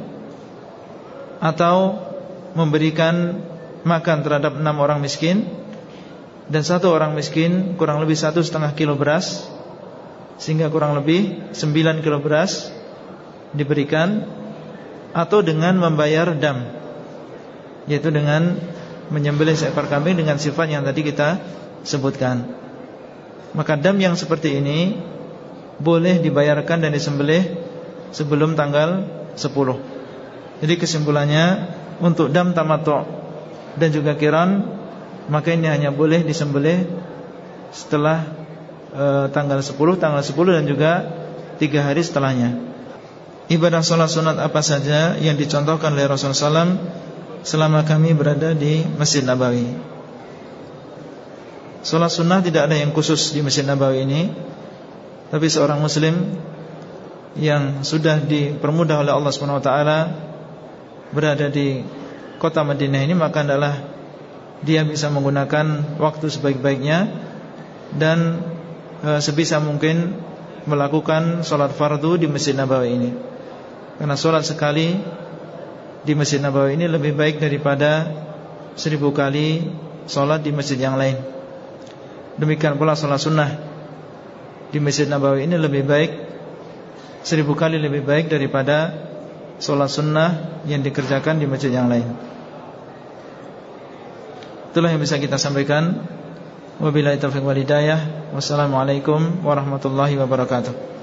Atau memberikan makan terhadap enam orang miskin Dan satu orang miskin kurang lebih satu setengah kilo beras Sehingga kurang lebih sembilan kilo beras diberikan Atau dengan membayar dam Yaitu dengan menyembelih seekor kambing dengan sifat yang tadi kita sebutkan Maka dam yang seperti ini boleh dibayarkan dan disembelih sebelum tanggal 10. Jadi kesimpulannya untuk dam tamato dan juga kiran maka ini hanya boleh disembelih setelah e, tanggal 10 tanggal 10 dan juga tiga hari setelahnya. Ibadah sholat sunat apa saja yang dicontohkan oleh Rasulullah SAW selama kami berada di Masjid Nabawi. Sholat sunnah tidak ada yang khusus di Masjid Nabawi ini Tapi seorang muslim Yang sudah dipermudah oleh Allah SWT Berada di kota Madinah ini Maka adalah Dia bisa menggunakan waktu sebaik-baiknya Dan e, Sebisa mungkin Melakukan sholat fardu di Masjid Nabawi ini. Karena sholat sekali Di Masjid Nabawi ini lebih baik daripada Seribu kali Sholat di masjid yang lain. Demikian pula sholat sunnah Di Masjid Nabawi ini lebih baik Seribu kali lebih baik daripada Sholat sunnah yang dikerjakan di masjid yang lain. Itulah yang bisa kita sampaikan. Wabillahi taufiq walidayah Wassalamualaikum warahmatullahi wabarakatuh